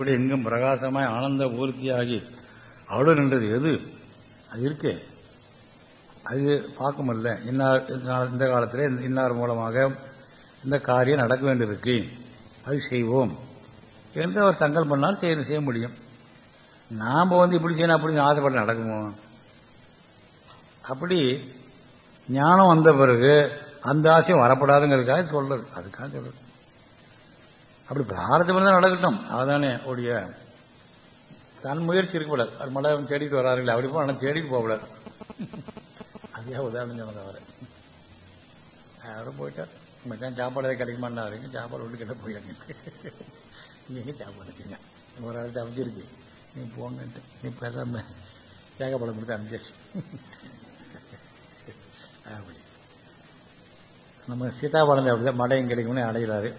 இப்படி எங்கும் பிரகாசமாய் ஆனந்த பூர்த்தியாகி அவ்வளோ நின்றது எது? அது இருக்கே. அது பார்க்க முடியல இன்னார் இந்த காலத்தில் இன்னார் மூலமாக இந்த காரியம் நடக்க வேண்டியிருக்கு. அது செய்வோம். என்று அவர் சங்கல்பம் பண்ணாலும் செய்ய செய்ய முடியும். நாம் வந்து இப்படி செய்யணும் அப்படின்னு ஆசைப்பட்டு நடக்குமோ? அப்படி ஞானம் வந்த பிறகு அந்த ஆசையும் வரப்படாதுங்கிறதுக்காக சொல்றது. அதுக்காக சொல்றது. அப்படி பிராரதம் தான் நடக்கட்டும். அதுதானே உடைய தன் முயற்சி இருக்கக்கூடாது அது மழை தேடிட்டு வராருங்களே அப்படி போய் ஆனால் தேடிட்டு போகக்கூடாது அதே உதாரணம் சொன்னது அவரை அவரும் போயிட்டார். மச்சான் சாப்பாடு எதாவது கிடைக்குமான்னாருங்க சாப்பாடு ஒன்று கிட்ட போயிடுங்க நீங்க சாப்பாடு வச்சுங்க ஒரு ஆள் தப்பிச்சிருக்கு நீ போங்கன்ட்டு. நீ பேசாம தேங்காய் கொடுத்து அனுப்பிச்சாச்சு அப்படி. நம்ம சீதாபழம் அப்படிதான் மடம் கிடைக்கும்னு அடையிறாரு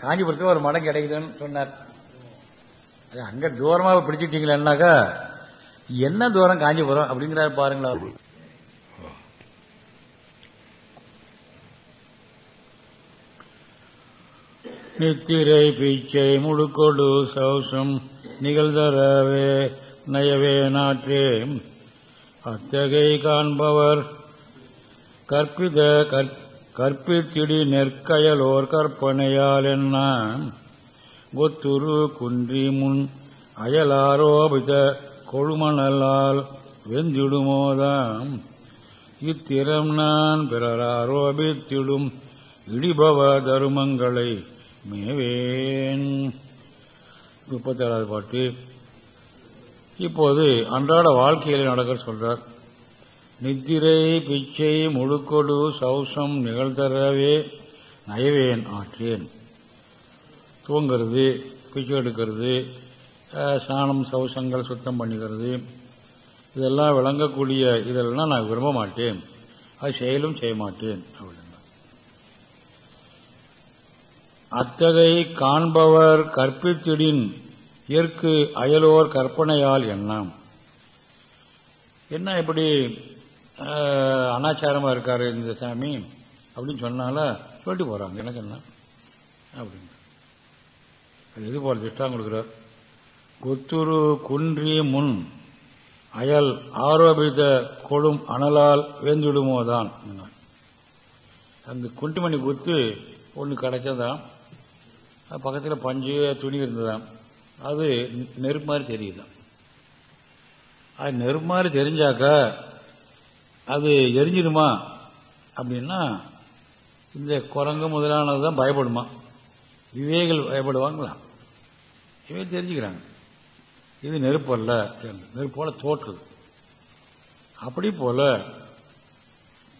காஞ்சிபுரத்தில் ஒரு மடம் கிடைக்குதுன்னு சொன்னார். அது அங்க தூரமாக பிடிச்சிட்டீங்களேன்னாக்கா என்ன தூரம் காஞ்சிபுரம் அப்படிங்கிறாரு பாருங்களா. நித்திரை பிச்சை முழுக்கொடு சௌசம் நிகழ்தரவே நயவே நாற்றே. அத்தகை காண்பவர் கற்பித கற்பித்திடி நெற்கயலோர் கற்பனையால் என்ன? கொத்துரு குன்றி முன் அயலாரோபித கொழுமணலால் வெந்திடுமோதாம் இத்திரம் நான் பிறர் ஆரோபித்திடும் இடிபவ தருமங்களை மேவேன். முப்பத்தேழாவது பாட்டு. இப்போது அன்றாட வாழ்க்கையில் நடக்கிற சொல்றார். நித்திரை பிச்சை முழுக்கொடு சௌசம் நிகழ்தரவே நயவேன் ஆற்றேன். தூங்கிறது பிச்சை எடுக்கிறது சாணம் சௌசங்கள் சுத்தம் பண்ணிக்கிறது இதெல்லாம் விளங்கக்கூடிய இதெல்லாம் நான் விரும்ப மாட்டேன். அது செயலும் செய்ய மாட்டேன். அப்படின்னா அத்தகை காண்பவர் கற்பித்திடின் இயற்கு அயலோர் கற்பனையால் எண்ணம். என்ன இப்படி அனாச்சாரமா இருக்காரு இந்த சாமி அப்படின்னு சொன்னால சொல்லிட்டு போகிறாங்க எனக்கு என்ன? அப்படின்னு இது போல திட்டம் கொடுக்குறார்? கொத்துரு குன்றி முன் அயல் ஆரோபித்த கொடும் அனலால் வேந்துடுமோதான் அந்த குண்டிமணி குத்து ஒன்று கிடைச்சதான் பக்கத்தில் பஞ்சு துணி இருந்ததான் அது நெருப்பு மாதிரி தெரியுதான் அது நெருப்பு மாதிரி தெரிஞ்சாக்க அது எரிஞ்சிடுமா அப்படின்னா இந்த குரங்கு முதலானது தான் பயப்படுமா? விவேகிகள் பயப்படுவாங்களா? இவை தெரிஞ்சுக்கிறாங்க. இது நெருப்பு அல்ல நெருப்பு போல தோற்றுது அப்படி போல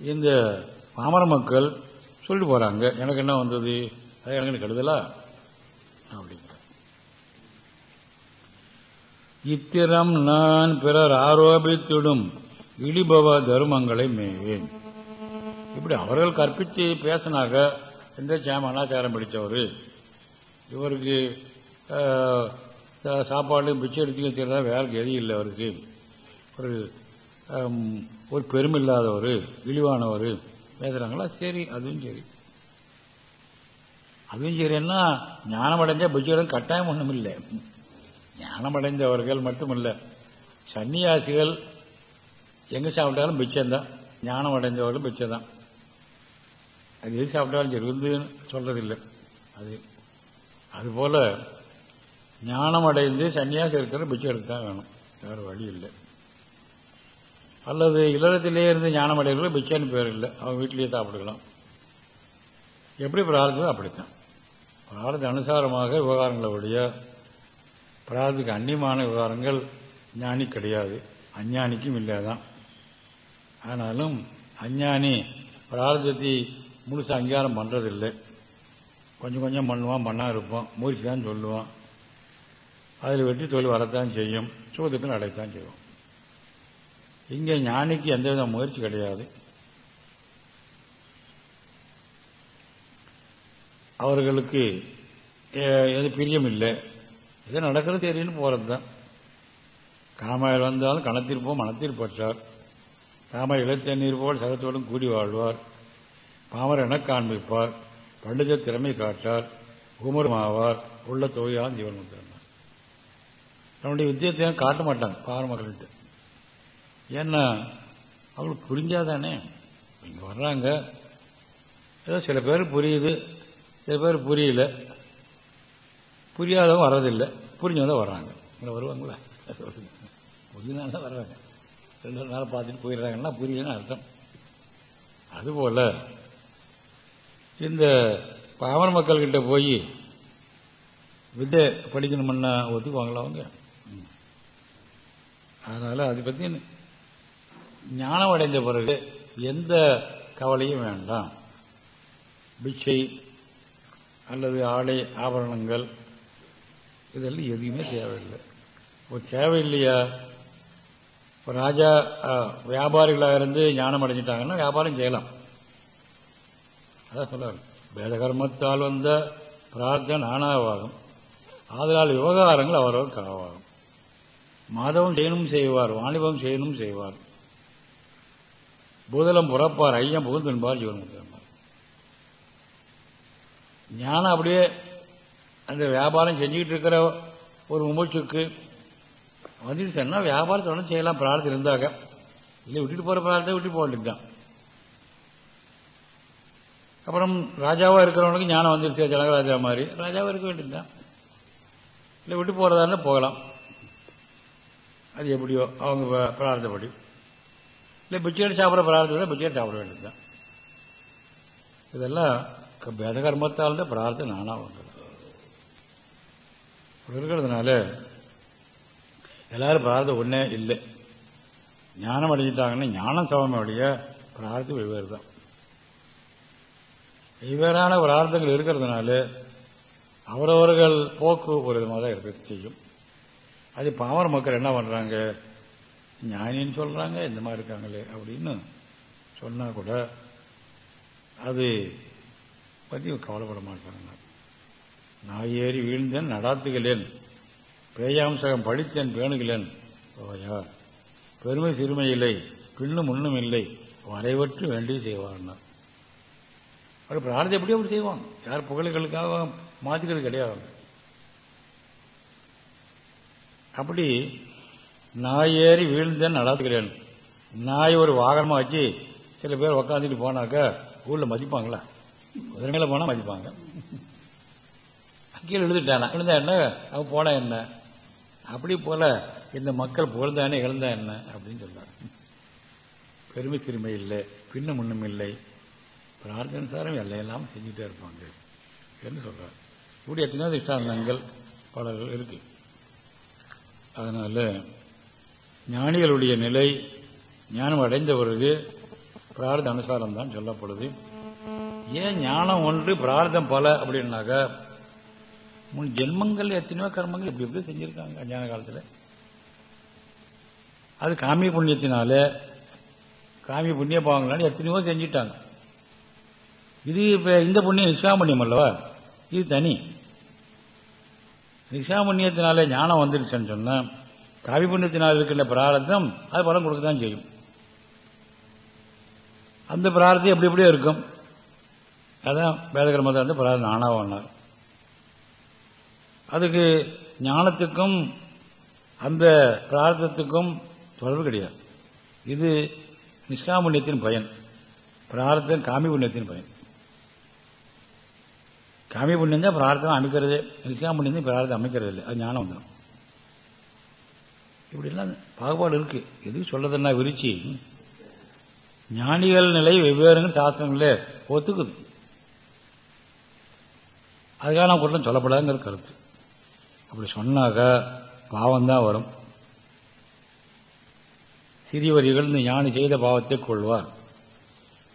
இந்த பாமர மக்கள் சொல்லிட்டு போறாங்க எனக்கு என்ன வந்தது? அது எனக்கு கெடுதலா? அப்படிங்கிற. இத்திரம் நான் பிறர் ஆரோபித்திடும். இடிபவ தர்மங்களை மேவேன் இப்படி அவர்கள் கற்பித்து பேசினாங்க எந்த சாம அனாச்சாரம் பிடிச்சவர் இவருக்கு சாப்பாடு பிச்சை எடுத்து தெரியல வேற எதுவும் இல்லை அவருக்கு. ஒரு ஒரு பெருமில்லாதவர் இழிவானவர் பேசுறாங்களா? சரி அதுவும் சரி. அதுவும் சரின்னா ஞானமடைஞ்ச பிச்சைகளும் கட்டாயம் ஒன்றும் இல்லை ஞானமடைந்தவர்கள் மட்டுமல்ல சன்னியாசிகள் எங்க சாப்பிட்டாலும் பிச்சைந்தான் ஞானம் அடைஞ்சவர்களும் பிச்சை தான் அது எது சாப்பிட்டாலும் சரி விருந்துன்னு சொல்றதில்லை. அது அதுபோல ஞானம் அடைந்து சன்னியாசம் இருக்கிற பிச்சை எடுத்தான் வேணும். வேற வழி இல்லை. அல்லது இல்லறத்திலே இருந்து ஞானம் அடைகிற பிச்சைன்னு பேர் இல்லை. அவன் வீட்டிலேயே சாப்பிடுக்கலாம் எப்படி பிரார்த்தம் அப்படித்தான். பிரார்த்த அனுசாரமாக விவகாரங்களுடைய பிரார்த்துக்கு அந்நியமான விவகாரங்கள் ஞானி கிடையாது. அஞ்ஞானிக்கும் இல்லைதான். ஆனாலும் அஞ்ஞானி பிரார்த்தத்தை முழுசாக அங்கீகாரம் பண்ணுறதில்லை கொஞ்சம் கொஞ்சம் பண்ணுவான் பண்ணா இருப்பான். மூர்ச்சி தான் சொல்லுவான். அதில் வெற்றி தொழில் வரத்தான் செய்யும். சூதுக்கு அடையத்தான் செய்வோம் இங்கே ஞானிக்கு எந்தவித முயற்சி கிடையாது. அவர்களுக்கு எது பிரியம் இல்லை எது நடக்கிறது தெரியும்னு போகிறது தான் காமாயில் வந்தாலும் கணத்திற்போம் போ மனத்தில் இளத்தண்ணீர் போல் சகத்தோடும் கூடி வாழ்வார். பாமர் என காண்பிப்பார். பண்டித திறமை காட்டார் உமருமாவார் உள்ள தொகையான் ஜீவன் முத்திரன் தன்னுடைய வித்தியத்தை காட்ட மாட்டாங்க பாவ மக்கள்கிட்ட. ஏன்னா அவங்களுக்கு புரிஞ்சாதானே இங்கே வர்றாங்க. ஏதோ சில பேர் புரியுது. சில பேர் புரியல. புரியாதவங்க வர்றதில்லை. புரிஞ்சவங்க வர்றாங்க. இங்கே வருவாங்களா? புரிஞ்சுனால தான் வர்றாங்க. ரெண்டு நாள் பார்த்துட்டு போயிடுறாங்கன்னா புரியலன்னு அர்த்தம். அதுபோல் இந்த பாமர மக்கள்கிட்ட போய் வித்தை படிக்கணும்னா ஒத்துக்குவாங்களா அவங்க? அதனால் அதை பற்றி ஞானம் அடைந்த பிறகு எந்த கவலையும் வேண்டாம். பிச்சை அல்லது ஆடை ஆபரணங்கள் இதெல்லாம் எதுவுமே தேவையில்லை. ஒரு தேவையில்லையா? இப்போ ராஜா வியாபாரிகளாக இருந்து ஞானம் அடைஞ்சிட்டாங்கன்னா வியாபாரம் செய்யலாம். அதான் சொல்ல வேத கர்மத்தால் வந்த பிரார்த்தனை நானாவாகும். ஆதலால் விவகாரங்கள் அவரவர் காவாகும் மாதவம் செய்யணும் செய்வார் வாணிபம் செய்யணும் செய்வார். பூதலம் புறப்பார் ஐயம் புகுந்தென்பார் ஜீவன் ஞானம் அப்படியே அந்த வியாபாரம் செஞ்சுக்கிட்டு இருக்கிற ஒரு முமூச்சுக்கு வந்துடுச்சுன்னா வியாபாரத்தை ஒன்றும் செய்யலாம் பிரார்த்தம் இருந்தாக்க இல்லை விட்டுட்டு போகிற பிரார்த்தத்தை விட்டு போக வேண்டியதுதான். அப்புறம் ராஜாவாக இருக்கிறவனுக்கு ஞானம் வந்துருச்சு ஜனகராஜா மாதிரி. ராஜாவாக இருக்க வேண்டியதுதான். இல்லை விட்டு போகிறதா இருந்தால் போகலாம். அது எப்படியோ அவங்க பிரார்த்தப்படி இல்லை பிச்சையோடு சாப்பிட்ற பிரார்த்தனை பிச்சையோடு சாப்பிட வேண்டியதுதான். இதெல்லாம் பேதகர்மத்தால் தான் பிரார்த்தனை நானாக வந்துடும் இருக்கிறதுனால எல்லாரும் பிரார்த்தம் ஒன்னே இல்லை. ஞானம் அடைஞ்சிட்டாங்கன்னா ஞானம் சமமே உடைய பிரார்த்தம் வெவ்வேறு தான். வெவ்வேறான பிரார்த்தங்கள் இருக்கிறதுனால அவரவர்கள் போக்கு ஒரு விதமாக தான் இருக்க செய்யும். அது பாமர மக்கள் என்ன பண்றாங்க? ஞானின்னு சொல்றாங்க இந்த மாதிரி இருக்காங்களே அப்படின்னு சொன்னா கூட அது பற்றி கவலைப்பட மாட்டாங்க. நான் ஏறி வீழ்ந்தேன் நடாத்துகளேன். பேயாம்சகம் படித்தேன் பேணுகிறேன் பெருமை சிறுமை இல்லை பின்னும் முன்னும் இல்லை வரைவற்று வேண்டி செய்வார்னா. அவர் பிரார்த்தனை எப்படி அப்படி செய்வான்? யார் புகழ்களுக்காக மாற்றிக்கிறது கிடையாது. அப்படி நாய் ஏறி வீழ்ந்தேன் நடத்துகிறேன். நாய் ஒரு வாகனமாக வச்சு சில பேர் உக்காந்துட்டு போனாக்கா ஊரில் மதிப்பாங்களா? குதிரைமையில போனால் மதிப்பாங்க. கீழே எழுதிட்டானா எழுந்தா என்ன? அவன் போனா என்ன? அப்படி போல இந்த மக்கள் புகழ்ந்தானே இழந்தா என்ன? அப்படின்னு சொல்றாங்க பெருமை சிறுமை இல்லை பின்னும் முன்னும் இல்லை. பிரார்த்தனுசாரம் எல்லையெல்லாம் செஞ்சுட்டே இருப்பாங்க என்று சொல்றார். இப்படி எத்தனையோ திஷ்டாந்தங்கள் பலர்கள் இருக்கு. அதனால ஞானிகளுடைய நிலை ஞானம் அடைந்த பிறகு பிரார்த்த அனுசாரம் தான் சொல்லப்படுது. ஏன் ஞானம் ஒன்று பிரார்த்தம் பல அப்படின்னாக்கா முன் ஜென்மங்கள் எத்தனையோ கர்மங்கள் இப்படி இப்படி செஞ்சிருக்காங்க அஞ்ஞான காலத்தில். அது காமி புண்ணியத்தினால காமி புண்ணிய பாவங்களால எத்தனையோ செஞ்சிட்டாங்க. இது இப்ப இந்த புண்ணியம் நிஷாமண்யம் அல்லவா? இது தனி. நிஷாமண்யத்தினால ஞானம் வந்துருச்சுன்னு சொன்னால் காவி புண்ணியத்தினால் இருக்கின்ற பிராரத்தம் அது பலம் கொடுக்க தான் செய்யும். அந்த பிராரத்தம் எப்படி எப்படியோ இருக்கும். அதான் வேதகிரமத்தில் வந்து பிரார்த்தம் வந்தார் அதுக்கு ஞானத்துக்கும் அந்த பிரார்த்தத்துக்கும் தொடர்பு கிடையாது. இது நிஷ்காமுண்யத்தின் பயன். பிரார்த்தம் காமி புண்ணியத்தின் பயன். காமி புண்ணியம் தான் பிரார்த்தம் அமைக்கிறது. நிஷ்காமுண்யம் தான் பிரார்த்தம் அமைக்கிறது இல்லை அது ஞானம் வந்துடும் இப்படிலாம் பாகுபாடு இருக்கு. எது சொல்றதுன்னா விரிச்சி? ஞானிகள் நிலை வெவ்வேறுங்கிற சாஸ்திரங்களே ஒத்துக்குது. அதுக்காக நான் குற்றம் சொல்லப்படாதுங்கிற கருத்து. அப்படி சொன்னாக்கா பாவம் தான் வரும். சிறியவர்கள் இந்த ஞானி செய்த பாவத்தை கொள்வார்.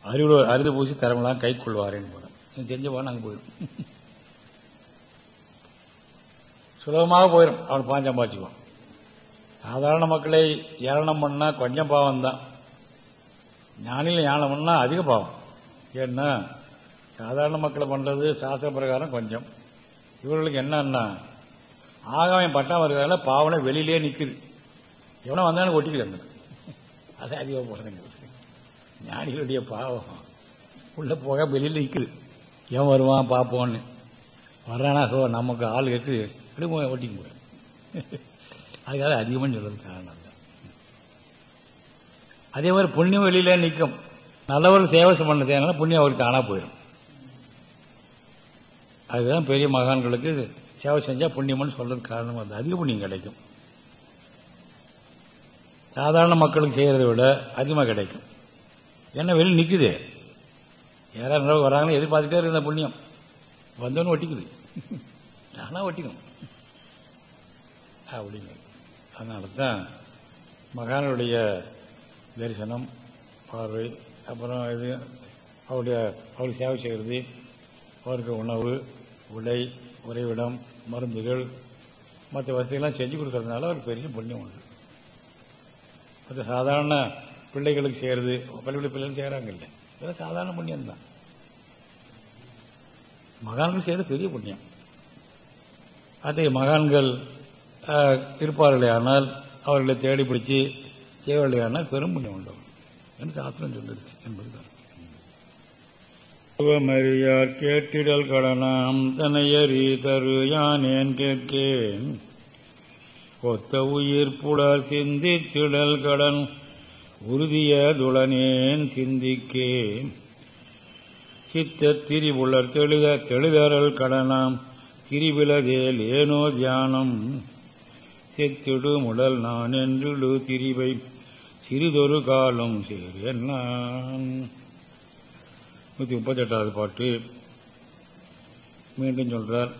அறிவு அருது பூசி தரமெல்லாம் கை கொள்வார் போறேன் தெரிஞ்ச போன அங்கே போயிடும். சுலபமாக போயிடும் அவன் பாஞ்சம் பாய்ச்சிக்குவான் சாதாரண மக்களை ஏளனம் பண்ணா கொஞ்சம் பாவம் தான் ஞானியில் ஞானம் பண்ணா அதிக பாவம். ஏன்னா சாதாரண மக்களை பண்றது சாஸ்திர பிரகாரம் கொஞ்சம். இவர்களுக்கு என்னன்னா ஆகாயம் பட்டம் இருக்கிறதால பாவனை வெளியிலே நிக்குது. எவனோ வந்தாலும் ஒட்டிக்கிறாங்க அது அதிகமாக போடுறேங்க ஞானிகளுடைய பாவம். உள்ள போக வெளியில் நிக்குது. எவன் வருவான் பார்ப்போன்னு. வர்றானா சோ நமக்கு ஆள் கேட்டு அப்படி ஓட்டிங்க போய் அதுக்காக அதிகமாக சொல்றது காரணம் தான் அதே மாதிரி புண்ணியம் வெளியில நிற்கும். நல்லவர்கள் சேவை பண்ணதுனால புண்ணியம் அவருக்கு தானா போயிடும். அதுதான் பெரிய மகான்களுக்கு சேவை செஞ்சா புண்ணியம்னு சொல்றது காரணம் அது. அதிக புண்ணியம் கிடைக்கும். சாதாரண மக்களுக்கு செய்யறதை விட அதிகமாக கிடைக்கும். என்ன வெளியில் நிற்குது யாராவது வராங்கன்னு எதிர்பார்த்துட்டே இருந்த புண்ணியம். வந்தோன்னு ஒட்டிக்குது. ஆனா ஒட்டிக்கும். அப்படிங்க. அதனால தான் மகானுடைய தரிசனம் பார்வை அப்புறம் இது அவருடைய அவருக்கு சேவை செய்கிறது அவருக்கு உணவு உடை உறைவிடம் மருந்துகள் மற்ற வசதிகள்லாம் செஞ்சு கொடுக்கறதுனால அவருக்கு பெரிய புண்ணியம் உண்டு. அது சாதாரண பிள்ளைகளுக்கு செய்யறது பள்ளிக்கூட பிள்ளைகள் செய்யறாங்க இல்லை இதெல்லாம் சாதாரண புண்ணியம் தான். மகான்கள் செய்யறது பெரிய புண்ணியம். அதே மகான்கள் இருப்பார்களே ஆனால் அவர்களை தேடி பிடிச்சி செய்வார்களே ஆனால் பெரும் புண்ணியம் உண்டு. என்று சாஸ்திரம் சொல்லிருக்கு என்பது மரியார் கேட்டிடல் கடனாம் தனையறி தரு யானேன் கேட்கேன். ஒத்த உயிர் புடல் சிந்தித்திடல் கடன் உறுதிய துளனேன் சிந்திக்கேன். சித்த திரிபுலர் தெளித தெளிதரல் கடனாம் திரிவிலதேல் ஏனோ தியானம். செத்திடு முடல் நான் என்று திரிவை சிறிதொரு காலம் சேரேன் நான் நூற்றி முப்பத்தி எட்டாவது பாட்டு. மீண்டும் சொல்றார்.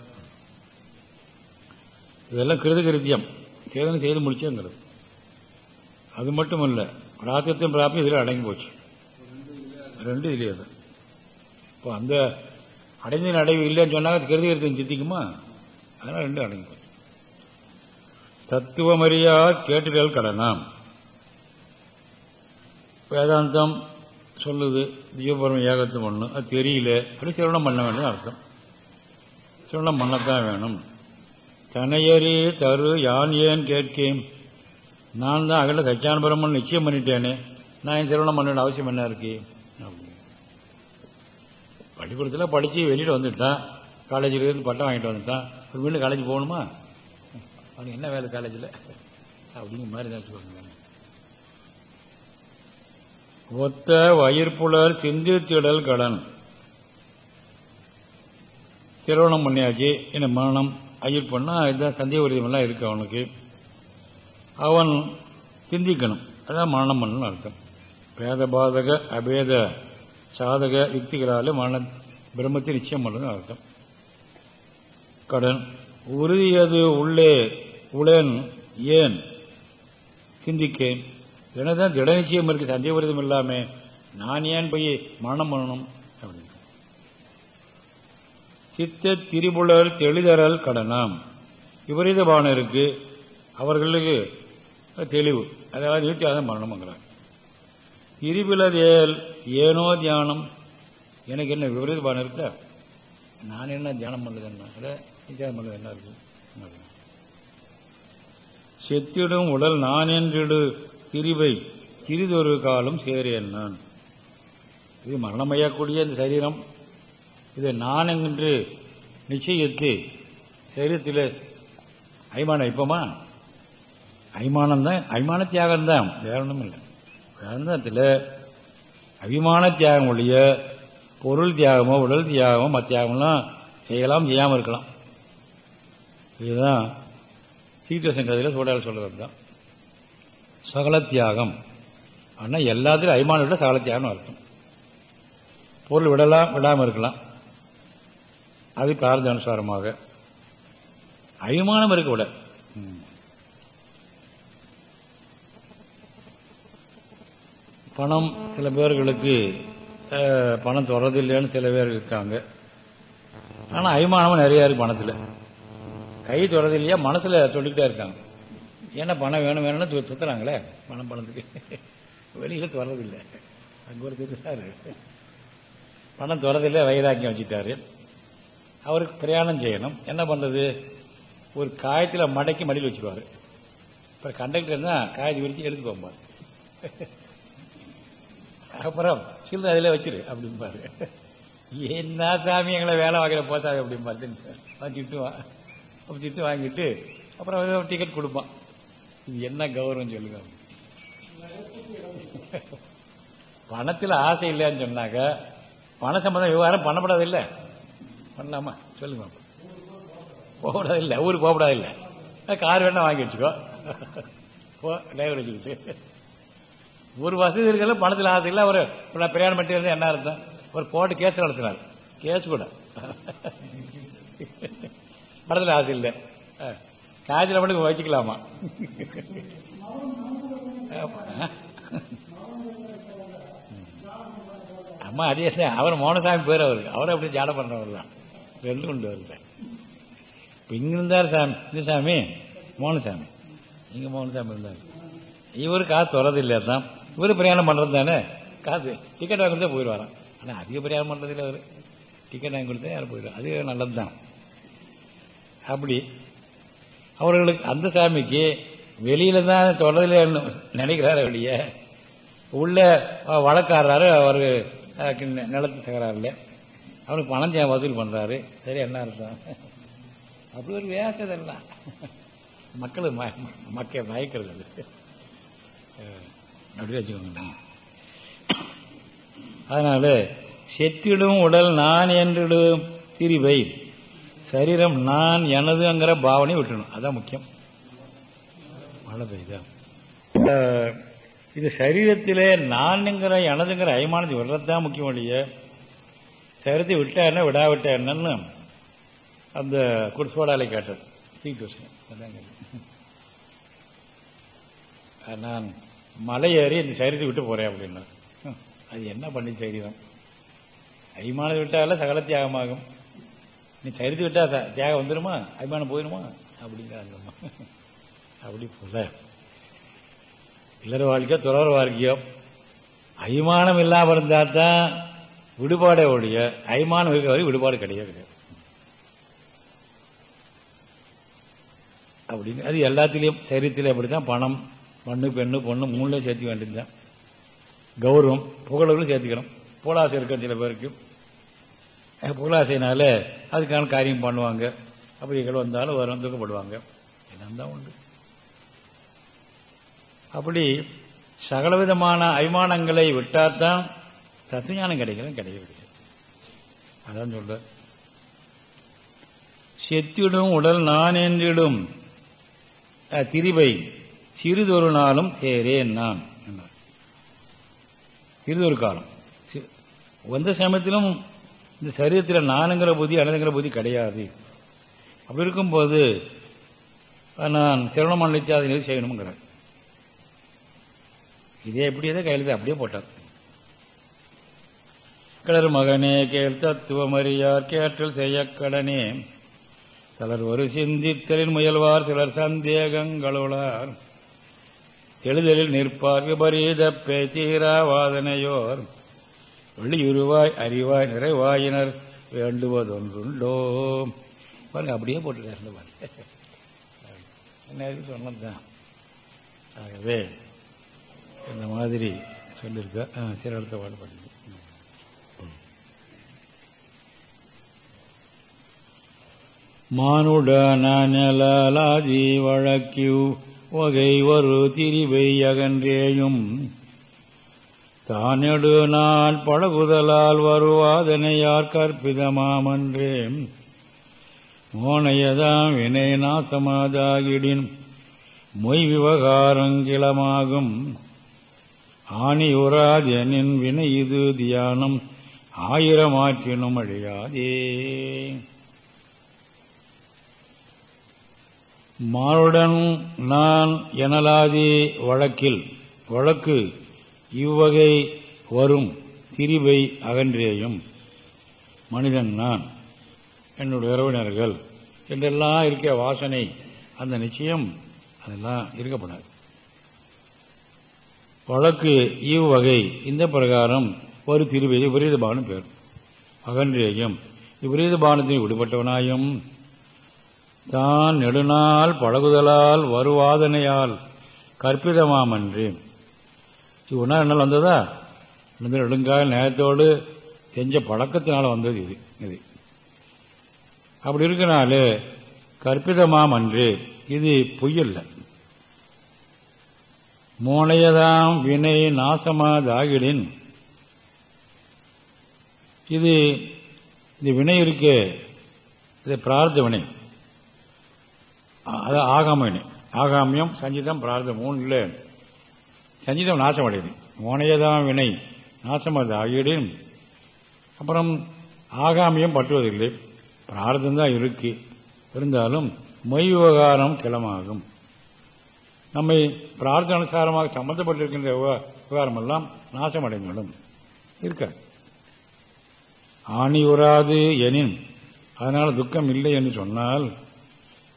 இதெல்லாம் கிருதகிருத்தியம். சேதனை செய்து முடிச்சுங்கிறது. அது மட்டும் இல்ல பிராத்தியத்தையும் பிராப்தி இதில் அடங்கி போச்சு. ரெண்டு இதுலேயே தான் இப்போ அந்த அடைந்த அடைவு இல்லைன்னு சொன்னாங்க கிருதகிருத்தியம் சித்திக்குமா? அதனால ரெண்டு அடங்கி போச்சு. தத்துவமறியா கேட்டுதல் கடனாம். வேதாந்தம் சொல்லுது ஜீவபரம் ஏகத்து ஒண்ணு அது தெரியல. அப்படி சிரவணம் பண்ண வேண்டும் அர்த்தம். சிரவணம் பண்ணத்தான் வேணும். தனையறி தரு யான் ஏன் கேட்கேன்? நான் தான் அகல சச்சியான பிரம்மன் நிச்சயம் பண்ணிட்டேனே. நான் என் சிரவணம் பண்ண அவசியம் என்ன இருக்கு? பள்ளிக்கூடத்தில் படிச்சு வெளியில வந்துட்டான் காலேஜில் இருந்து பட்டம் வாங்கிட்டு வந்துட்டான் மீண்டும் காலேஜ் போகணுமா? அவனுக்கு என்ன வேலை காலேஜில்? அப்படிங்கிற மாதிரி தான் சொல்லுவாங்க. ஒத்த வயிற்புலர் சிந்தித்திடல் கடன். திருவணம் பண்ணியாச்சு. என்ன மரணம். ஐயர் பண்ணா இதுதான் சந்தேக விரதமெல்லாம் இருக்கு அவனுக்கு. அவன் சிந்திக்கணும். அதான் மரணம் பண்ணணும் அர்த்தம். பேத பாதக அபேத சாதக யுக்திகளால மரண பிரம்மத்தை நிச்சயம் பண்ணணும் அர்த்தம். கடன். உறுதியது உள்ளே உளேன் ஏன் சிந்திக்கேன். எனதான் திட நிச்சயம் இருக்கு சந்தேகம் விரதம் இல்லாம நான் ஏன் போய் மரணம் பண்ணணும் அப்படின்னு. சித்த திரிபுலர் தெளிதரல் கடனாம். விபரீத இருக்கு. அவர்களுக்கு தெளிவு. அதாவது நீட்டியாக மரணம்ங்கிறார் திரிபுலதேல் ஏனோ தியானம். எனக்கு என்ன விபரீத இருக்கா? நான் என்ன தியானம் பண்ணது என்ன தியானம் பண்ணது என்ன இருக்கு? செத்திடும் உடல் நான் என்றிடு திரிவை சிறிதொரு காலம் சேரேன் நான் இது மரணமையக்கூடிய இந்த சரீரம். இது நான் என்று நிச்சயித்து சரீரத்தில் அய்மானம் இப்போமா அய்மானம் தான் அய்மான தியாகம் தான். வேற ஒன்றும் இல்லை. வேதாந்தத்தில் அபிமான தியாகம் ஒழிய பொருள் தியாகமோ உடல் தியாகமோ மத்தியாகமெல்லாம் செய்யலாம் செய்யாமல் இருக்கலாம். இதுதான் சீக்கிரசங்கத்தில் சூடால் சொல்றது தான் சகல தியாகம் ஆனால் எல்லாத்திலும் அபிமானம் விட சகல தியாகம் அர்த்தம். பொருள் விடலாம் விடாமல் இருக்கலாம். அது பிரார்த்த அனுசாரமாக அபிமானம் இருக்க விட. பணம் சில பேர்களுக்கு பணம் தொடரதில்லைன்னு சில பேர் இருக்காங்க. ஆனால் அபிமானமும் நிறைய இருக்கு பணத்தில். கை தொடரதில்லையா மனசுல சொல்லிக்கிட்டே இருக்காங்க. ஏன்னா பணம் வேணும் வேணும்னு சுத்துறாங்களே பணம் பணத்துக்கு. வெளியில தொடரதில்லை அங்க ஒரு திருத்தாரு பணம் தொடரதில்லை வைராக்கியம் வச்சுட்டாரு. அவருக்கு பிரயாணம் செய்யணும். என்ன பண்றது? ஒரு காயத்தில் மடக்கி மடியில் வச்சுருவாரு இப்போ கண்டக்டர் தான் காயத்தை விரித்து எடுத்து போகும்போது அப்புறம் சில்லு அதில் வச்சிரு அப்படிம்பாரு. என்ன சாமி எங்களை வேலை வாங்கிற போத்தாது அப்படிம்பாரு. பார்த்து திட்டு வாங்கிட்டு அப்புறம் டிக்கெட் கொடுப்பான். இது என்ன கௌரவம் சொல்லுங்க. பணத்தில் ஆசை இல்லைன்னு சொன்னாக்க பண சம்பந்தம் விவகாரம் பண்ணப்படாது இல்லை பண்ணலாமா சொல்லுங்க. போகக்கூடாது இல்லை ஊருக்கு போகக்கூடாது இல்லை கார் வேணா வாங்கி வச்சுக்கோ. போ டிரைவர் வச்சுக்கிட்டு. ஒரு வசதி இருக்கல பணத்தில் ஆசை இல்லை அவர் பிரயாணம் பண்ணிட்டு இருந்தால் என்ன அர்த்தம்? ஒரு போட்டு கேஸ் நடத்தினார் கேஸ் கூட. பணத்தில் ஆசை இல்லை. காதில் மட்டும் வச்சுக்கலாமா? அம்மா அதே அவர் மோனசாமி பேர் அவருக்கு. அவரை அப்படி ஜாட பண்றவர் தான் ரெண்டு உண்டு அவர்கிட்ட. இப்ப இங்க இருந்தார் சாமி. இந்த சாமி மோனசாமி. இங்க மோனசாமி இருந்தார். இவரு காசு தொடர்றது இல்லையா தான் இவரு பிரயாணம் பண்றது தானே? காசு டிக்கெட் வாங்கி கொடுத்தா போயிடுவாராம் ஆனா அதிக பிரயாணம் பண்றது இல்லை அவரு. டிக்கெட் வாங்கி கொடுத்தா யாரும் போயிடுவார் அது நல்லதுதான். அப்படி அவர்களுக்கு அந்த சாமிக்கு வெளியில தான் தொடர்ல நினைக்கிறாரு வெளிய உள்ள வழக்காடுறாரு அவரு நிலத்து தகராறுல. அவருக்கு பணம் வசூல் பண்றாரு. சரி என்ன அர்த்தம்? அப்படி ஒரு வேசதெல்லாம் மக்கள் மக்கள் மயக்கிறது அது. அப்படி வச்சுக்கோங்க. அதனால செத்திடும் உடல் நான் என்றிடும் திரிவை சரீரம் நான் எனதுங்கிற பாவனை விட்டுணும் அதான் முக்கியம். மழை பெய்தா இது சரீரத்திலே நான்ங்கிற எனதுங்கிற அய்மானத்தை விடுறதுதான் முக்கியம் இல்லையே சரீரத்தை விட்டா என்ன விடாவிட்டா என்னன்னு அந்த குடிசோடாலை கேட்டது நான் மலை ஏறி இந்த சரீரத்தை விட்டு போறேன் அப்படின்னா அது என்ன பண்ணி சரீரம்? அய்மானத்தை விட்டால சகல தியாகமாகும் நீ சரித்து விட்டா தியாகம் வந்துருமா? அபிமானம் போயிடுமா அப்படிங்கிறாங்கம்மா அப்படி போல. இல்லற வாழ்க்கையோ துறவர வாழ்க்கையோ அபிமானம் இல்லாமல் இருந்தா தான் விடுபாடே ஒழிய அபிமானம் இருக்க வரை விடுபாடு கிடையாது கிடையாது. அப்படின்னு அது எல்லாத்திலையும் சரீரத்திலே அப்படித்தான் பணம் மண்ணு பெண்ணு பொண்ணு மூணுலையும் சேர்த்துக்க வேண்டியதுதான். கௌரவம் புகழர்களும் சேர்த்துக்கணும். போலாசு இருக்க சில பேருக்கு. பொருளாசையினால அதுக்கான காரியம் பண்ணுவாங்க. அப்படி அப்படிகள் வந்தாலும் வரும் துக்கப்படுவாங்க என்னதான் உண்டு. அப்படி சகலவிதமான அபிமானங்களை விட்டாதான் தத்துவஞானம் கிடைக்கிறது கிடைக்கவில்லை. அதான் சொல்ற செத்திடும் உடல் நான் என்றிடும் திரிவை சிறிதொரு நாளும் சேரேன் நான் என்றார். சிறிதொரு காலம். எந்த சமயத்திலும் இந்த சரீரத்தில் நானுங்கிற புத்தி அனதுங்கிற புத்தி கிடையாது. அப்படி இருக்கும்போது நான் திருமணம் நித்தியாதி செய்யணுங்கிறேன் இதே எப்படி எதை அப்படியே போட்டார். கிளர் மகனே கேள் தத்துவமறியார் கேட்டல் செய்ய கடனே. சிலர் ஒரு சிந்தித்தலில் முயல்வார் சிலர் சந்தேகங்களுளார் தெளிதலில் நிற்பார் விபரீத பேத்தீரா வாதனையோர். வெளியுருவாய் அறிவாய் நிறைவாயினர். வேண்டுவதொன்றுண்டோ. பாருங்க அப்படியே போட்டுருக்காரு பாருங்க. என்ன சொன்னதுதான். ஆகவே இந்த மாதிரி சொல்லியிருக்க. சில அடுத்த பாடு படிக்க மானுடனலாதி வழக்கிவ். வகை ஒரு திரிவை அகன்றேயும். தானெடு நாள் பழகுதலால் வருவாதனையார் கற்பிதமாமன்றே? மோனையதாம் வினை நாசமாதாகிடின் மொய் விவகாரங்கிளமாகும் ஆணியுராஜனின் வினை இது தியானம் ஆயிரமாற்றினும் அழியாதே. மாருடன் நான் எனலாதி வழக்கில் வழக்கு இவ்வகை வரும் திரிவை அகன்றேயும் மனிதன் நான் என்னுடைய உறவினர்கள் என்றெல்லாம் இருக்க வாசனை அந்த நிச்சயம் அதெல்லாம் இருக்கப்படாது. வழக்கு இவ்வகை இந்த பிரகாரம் ஒரு திருவை விபரீத பானம் பேர். அகன்றேயும் விபரீத பானத்தில் விடுபட்டவனாயும் தான் நெடுநாள் பழகுதலால் வருவாதனையால் கற்பிதமாமன்றேன். இது ஒன்றா என்னால் வந்ததா? இந்த நெடுங்கால் நேரத்தோடு செஞ்ச பழக்கத்தினால வந்தது இது இது. அப்படி இருக்கனால கற்பிதமாம் அன்று இது பொய்யல்ல. மோனையதாம் வினை நாசமாதாகிடின். இது இந்த வினை இருக்கு இது பிரார்த்த வினை. அது ஆகாம வினை. ஆகாமியம் சஞ்சிதம் பிரார்த்தம் மூணு இல்லை. சஞ்சீதம் நாசமடையுது மோனையதாம் வினை. நாசமாதாகிடின் அப்புறம் ஆகாமியம் பற்றுவதில்லை. பிரார்த்தம் தான் இருக்கு. இருந்தாலும் மொய் விவகாரம் கிளமாகும். நம்மை பிரார்த்தனுசாரமாக சம்பந்தப்பட்டிருக்கின்ற விவகாரம் எல்லாம் நாசமடைந்துவிடும். இருக்க ஆணி உராது எனின் அதனால் துக்கம் இல்லை என்று சொன்னால்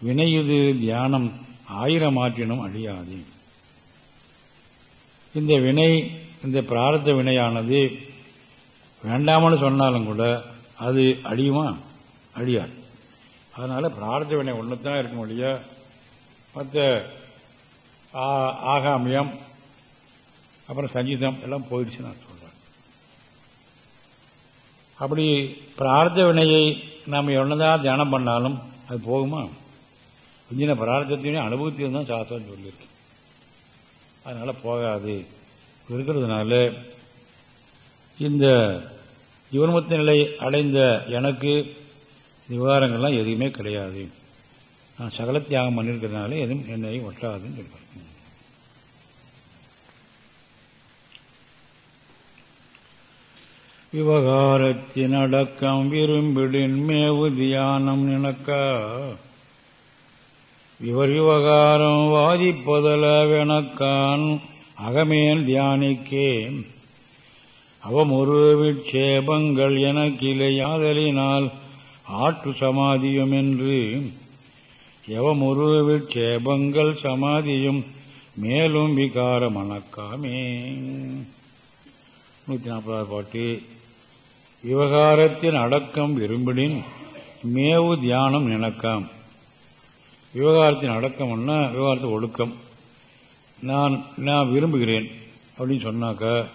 வினையுது தியானம் ஆயிரம் ஆற்றினும் அழியாது. இந்த வினை இந்த பிரார்த்த வினையானது வேண்டாமனு சொன்னாலும் கூட அது அழியுமா? அழியாது. அதனால பிரார்த்த வினை ஒன்று தான் இருக்கும் இல்லையா மற்ற ஆகாமியம் அப்புறம் சங்கீதம் எல்லாம் போயிடுச்சு நான் சொல்றேன். அப்படி பிரார்த்த வினையை நாம் என்னதான் தியானம் பண்ணாலும் அது போகுமா? கொஞ்சம் பிரார்த்தத்தையும் அனுபவத்தையும் தான் சாஸ்திரம் சொல்லியிருக்கு. அதனால போகாது. இருக்கிறதுனால இந்த ஜீவன்முத்த நிலை அடைந்த எனக்கு விவகாரங்கள்லாம் எதுவுமே கிடையாது. நான் சகல தியாகம் பண்ணியிருக்கிறதுனால எதுவும் என்னை ஒட்டாதுன்னு சொல்றேன் விவகாரத்தின் அடக்கம் விரும்பிடின் மேவு தியானம் நினக்கா? இவர் விவகாரம் வாதிப்பதலவெனக்கான் அகமேல் தியானிக்கே. அவமொரு விட்சேபங்கள் எனக்கிளையாதலினால் ஆற்று சமாதியும் என்று. எவமொரு விட்சேபங்கள் சமாதியும் மேலும் விகாரம் அணக்காமே நூத்தி நாற்பதாவது பாட்டு. விவகாரத்தின் அடக்கம் விரும்பிடின் மேவு தியானம் நினக்காம் விவகாரத்தின் அடக்கம்னா விவகாரத்தின் ஒழுக்கம். நான் நான் விரும்புகிறேன் அப்படின்னு சொன்னாக்கா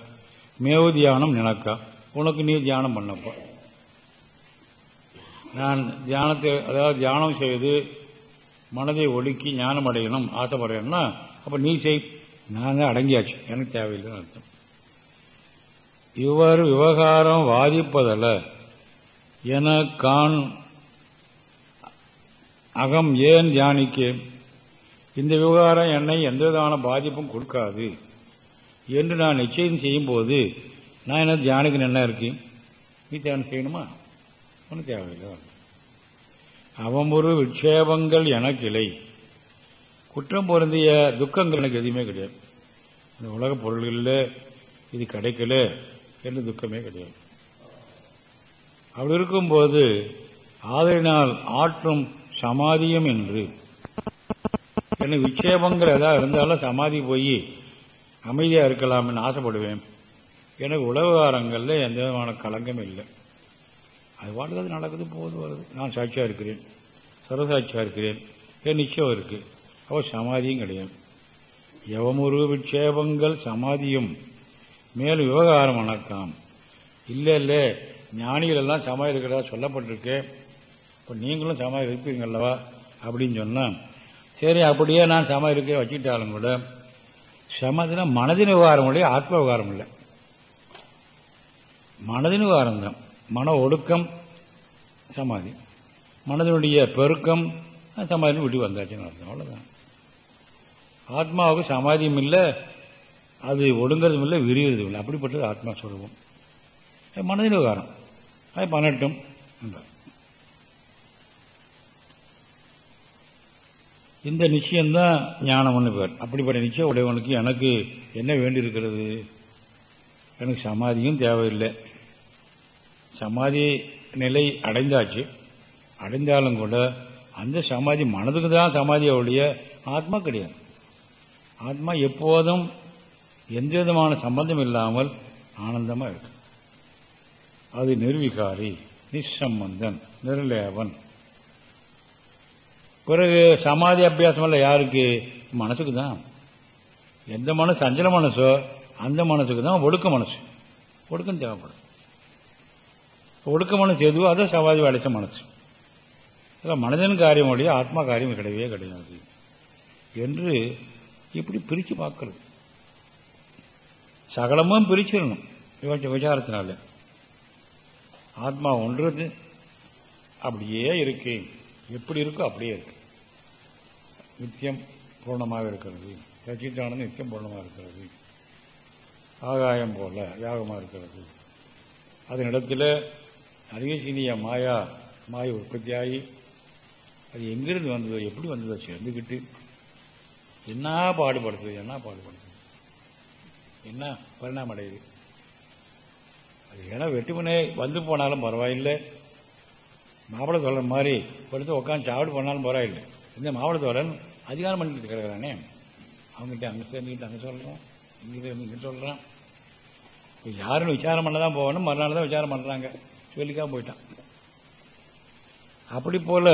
மேவு தியானம் நினைக்கா? உனக்கு நீ தியானம் பண்ணப்பா. நான் தியானத்தை அதாவது தியானம் செய்து மனதை ஒடுக்கி ஞானம் அடையணும் ஆசைப்படையணும்னா அப்ப நீ செய். நான் அடங்கியாச்சு. எனக்கு தேவையில்லைன்னு அர்த்தம். இவ்வாறு விவகாரம் வாதிப்பதல்ல. என கான் அகம் ஏன் தியானிக்க? இந்த விவகாரம் என்னை எந்த விதமான பாதிப்பும் கொடுக்காது. என்று நான் நிச்சயம் செய்யும் போது நான் என்ன தியானிக்க என்ன இருக்கு? நீ தியானம் செய்யணுமா? ஒன்றும் தேவையில்லை. அவன் ஒரு விட்சேபங்கள் எனக்கு இல்லை குற்றம் பொருந்திய துக்கங்கள் எனக்கு எதுவுமே கிடையாது. இந்த உலக பொருள்களில் இது கிடைக்கல என்று துக்கமே கிடையாது. அப்படி இருக்கும்போது ஆதரினால் ஆற்றும் சமாதியம் என்று எனக்கு விட்சேபங்கள் ஏதாவது இருந்தாலும் சமாதி போய் அமைதியா இருக்கலாம்னு ஆசைப்படுவேன். எனக்கு உலகாரங்களில் எந்த விதமான கலங்கம் இல்லை. அது வாழ்க்கை அது நடக்குது போது வருது. நான் சாட்சியா இருக்கிறேன். சர்வசாட்சியா இருக்கிறேன். என் நிச்சயம் இருக்கு. அவ சமாதியும் கிடையாது. எவமுரு விட்சேபங்கள் சமாதியும். மேலும் விவகாரம் வணக்கம். இல்லை இல்லை. ஞானிகள் எல்லாம் சமாதி இருக்கிறதா சொல்லப்பட்டிருக்கேன் இப்போ நீங்களும் சமாதி இருப்பீங்கல்லவா அப்படின்னு சொன்னா சரி அப்படியே நான் சமாதி இருக்க வச்சுக்கிட்டாலும் கூட சமாதினா மனதின் விவகாரம் இல்லை ஆத்ம விவகாரம் இல்லை. மனதின் விவகாரம் தான். மன ஒடுக்கம் சமாதி. மனதினுடைய பெருக்கம் சமாதி விட்டு வந்தாச்சுன்னு அர்த்தம். அவ்வளவுதான். ஆத்மாவுக்கு சமாதியும் இல்லை அது ஒடுங்கிறதும் இல்லை விரிவதும் இல்லை. அப்படிப்பட்டது ஆத்மா சொல்வோம் மனதின் விவகாரம். அது பண்ணட்டும். என்றார் இந்த நிச்சயம்தான் ஞானம்னு பேர். அப்படிப்பட்ட நிச்சயம் உடையவனுக்கு எனக்கு என்ன வேண்டியிருக்கிறது? எனக்கு சமாதியும் தேவையில்லை. சமாதி நிலை அடைந்தாச்சு. அடைந்தாலும் கூட அந்த சமாதி மனதுக்கு தான் சமாதியை ஒழிய ஆத்மா கிடையாது. ஆத்மா எப்போதும் எந்த விதமான சம்பந்தம் இல்லாமல் ஆனந்தமாக இருக்கு. அது நிர்விகாரி நிசம்பந்தன் நிர்லேவன் பிறகு சமாதி அபியாசம் இல்ல யாருக்கு? மனசுக்கு தான் எந்த மனசு? அஞ்சல மனசோ அந்த மனசுக்கு தான் ஒடுக்க மனசு. ஒடுக்கம் தேவைப்படும். ஒடுக்க மனசு எதுவோ அதை சமாதி அடைச்ச மனசு. இதில் மனிதன் காரியம் ஒழிய ஆத்மா காரியம் கிடையவே கிடையாது. என்று இப்படி பிரித்து பார்க்கறது. சகலமும் பிரிச்சிடணும் விசாரத்தினால. ஆத்மா ஒன்றுது அப்படியே இருக்கு. எப்படி இருக்கோ அப்படியே இருக்கு. நித்தியம் பூர்ணமாக இருக்கிறது சச்சிதானந்தம் நித்தியம் பூர்ணமாக இருக்கிறது ஆகாயம் போல யாகமாக இருக்கிறது அதனிடத்தில் அதிகசீனிய மாயா மாய உற்பத்தியாகி அது எங்கிருந்து வந்ததோ எப்படி வந்ததோ சேர்ந்துக்கிட்டு என்ன பாடுபடுத்துது என்ன பாடுபடுது என்ன பரிணாமம் அடையுது. அது ஏன்னா வெட்டுமனே வந்து போனாலும் பரவாயில்லை. மாப்பிள சொல்ற மாதிரி படுத்து உட்காந்து சாப்பிடு பண்ணாலும் பரவாயில்லை. இந்த மாப்பிள அதிகாரம் பண்ணிட்டு கிடக்கிறானே. அவங்ககிட்ட அங்கே சேர்ந்துக்கிட்டு அங்கே சொல்கிறான் இங்கிட்ட இங்கே சொல்கிறான் இப்போ யாரும் விசாரம் பண்ண தான் போகணும் மறுநாள் தான் விசாரம் பண்ணுறாங்க சொல்லிக்காம போயிட்டான். அப்படி போல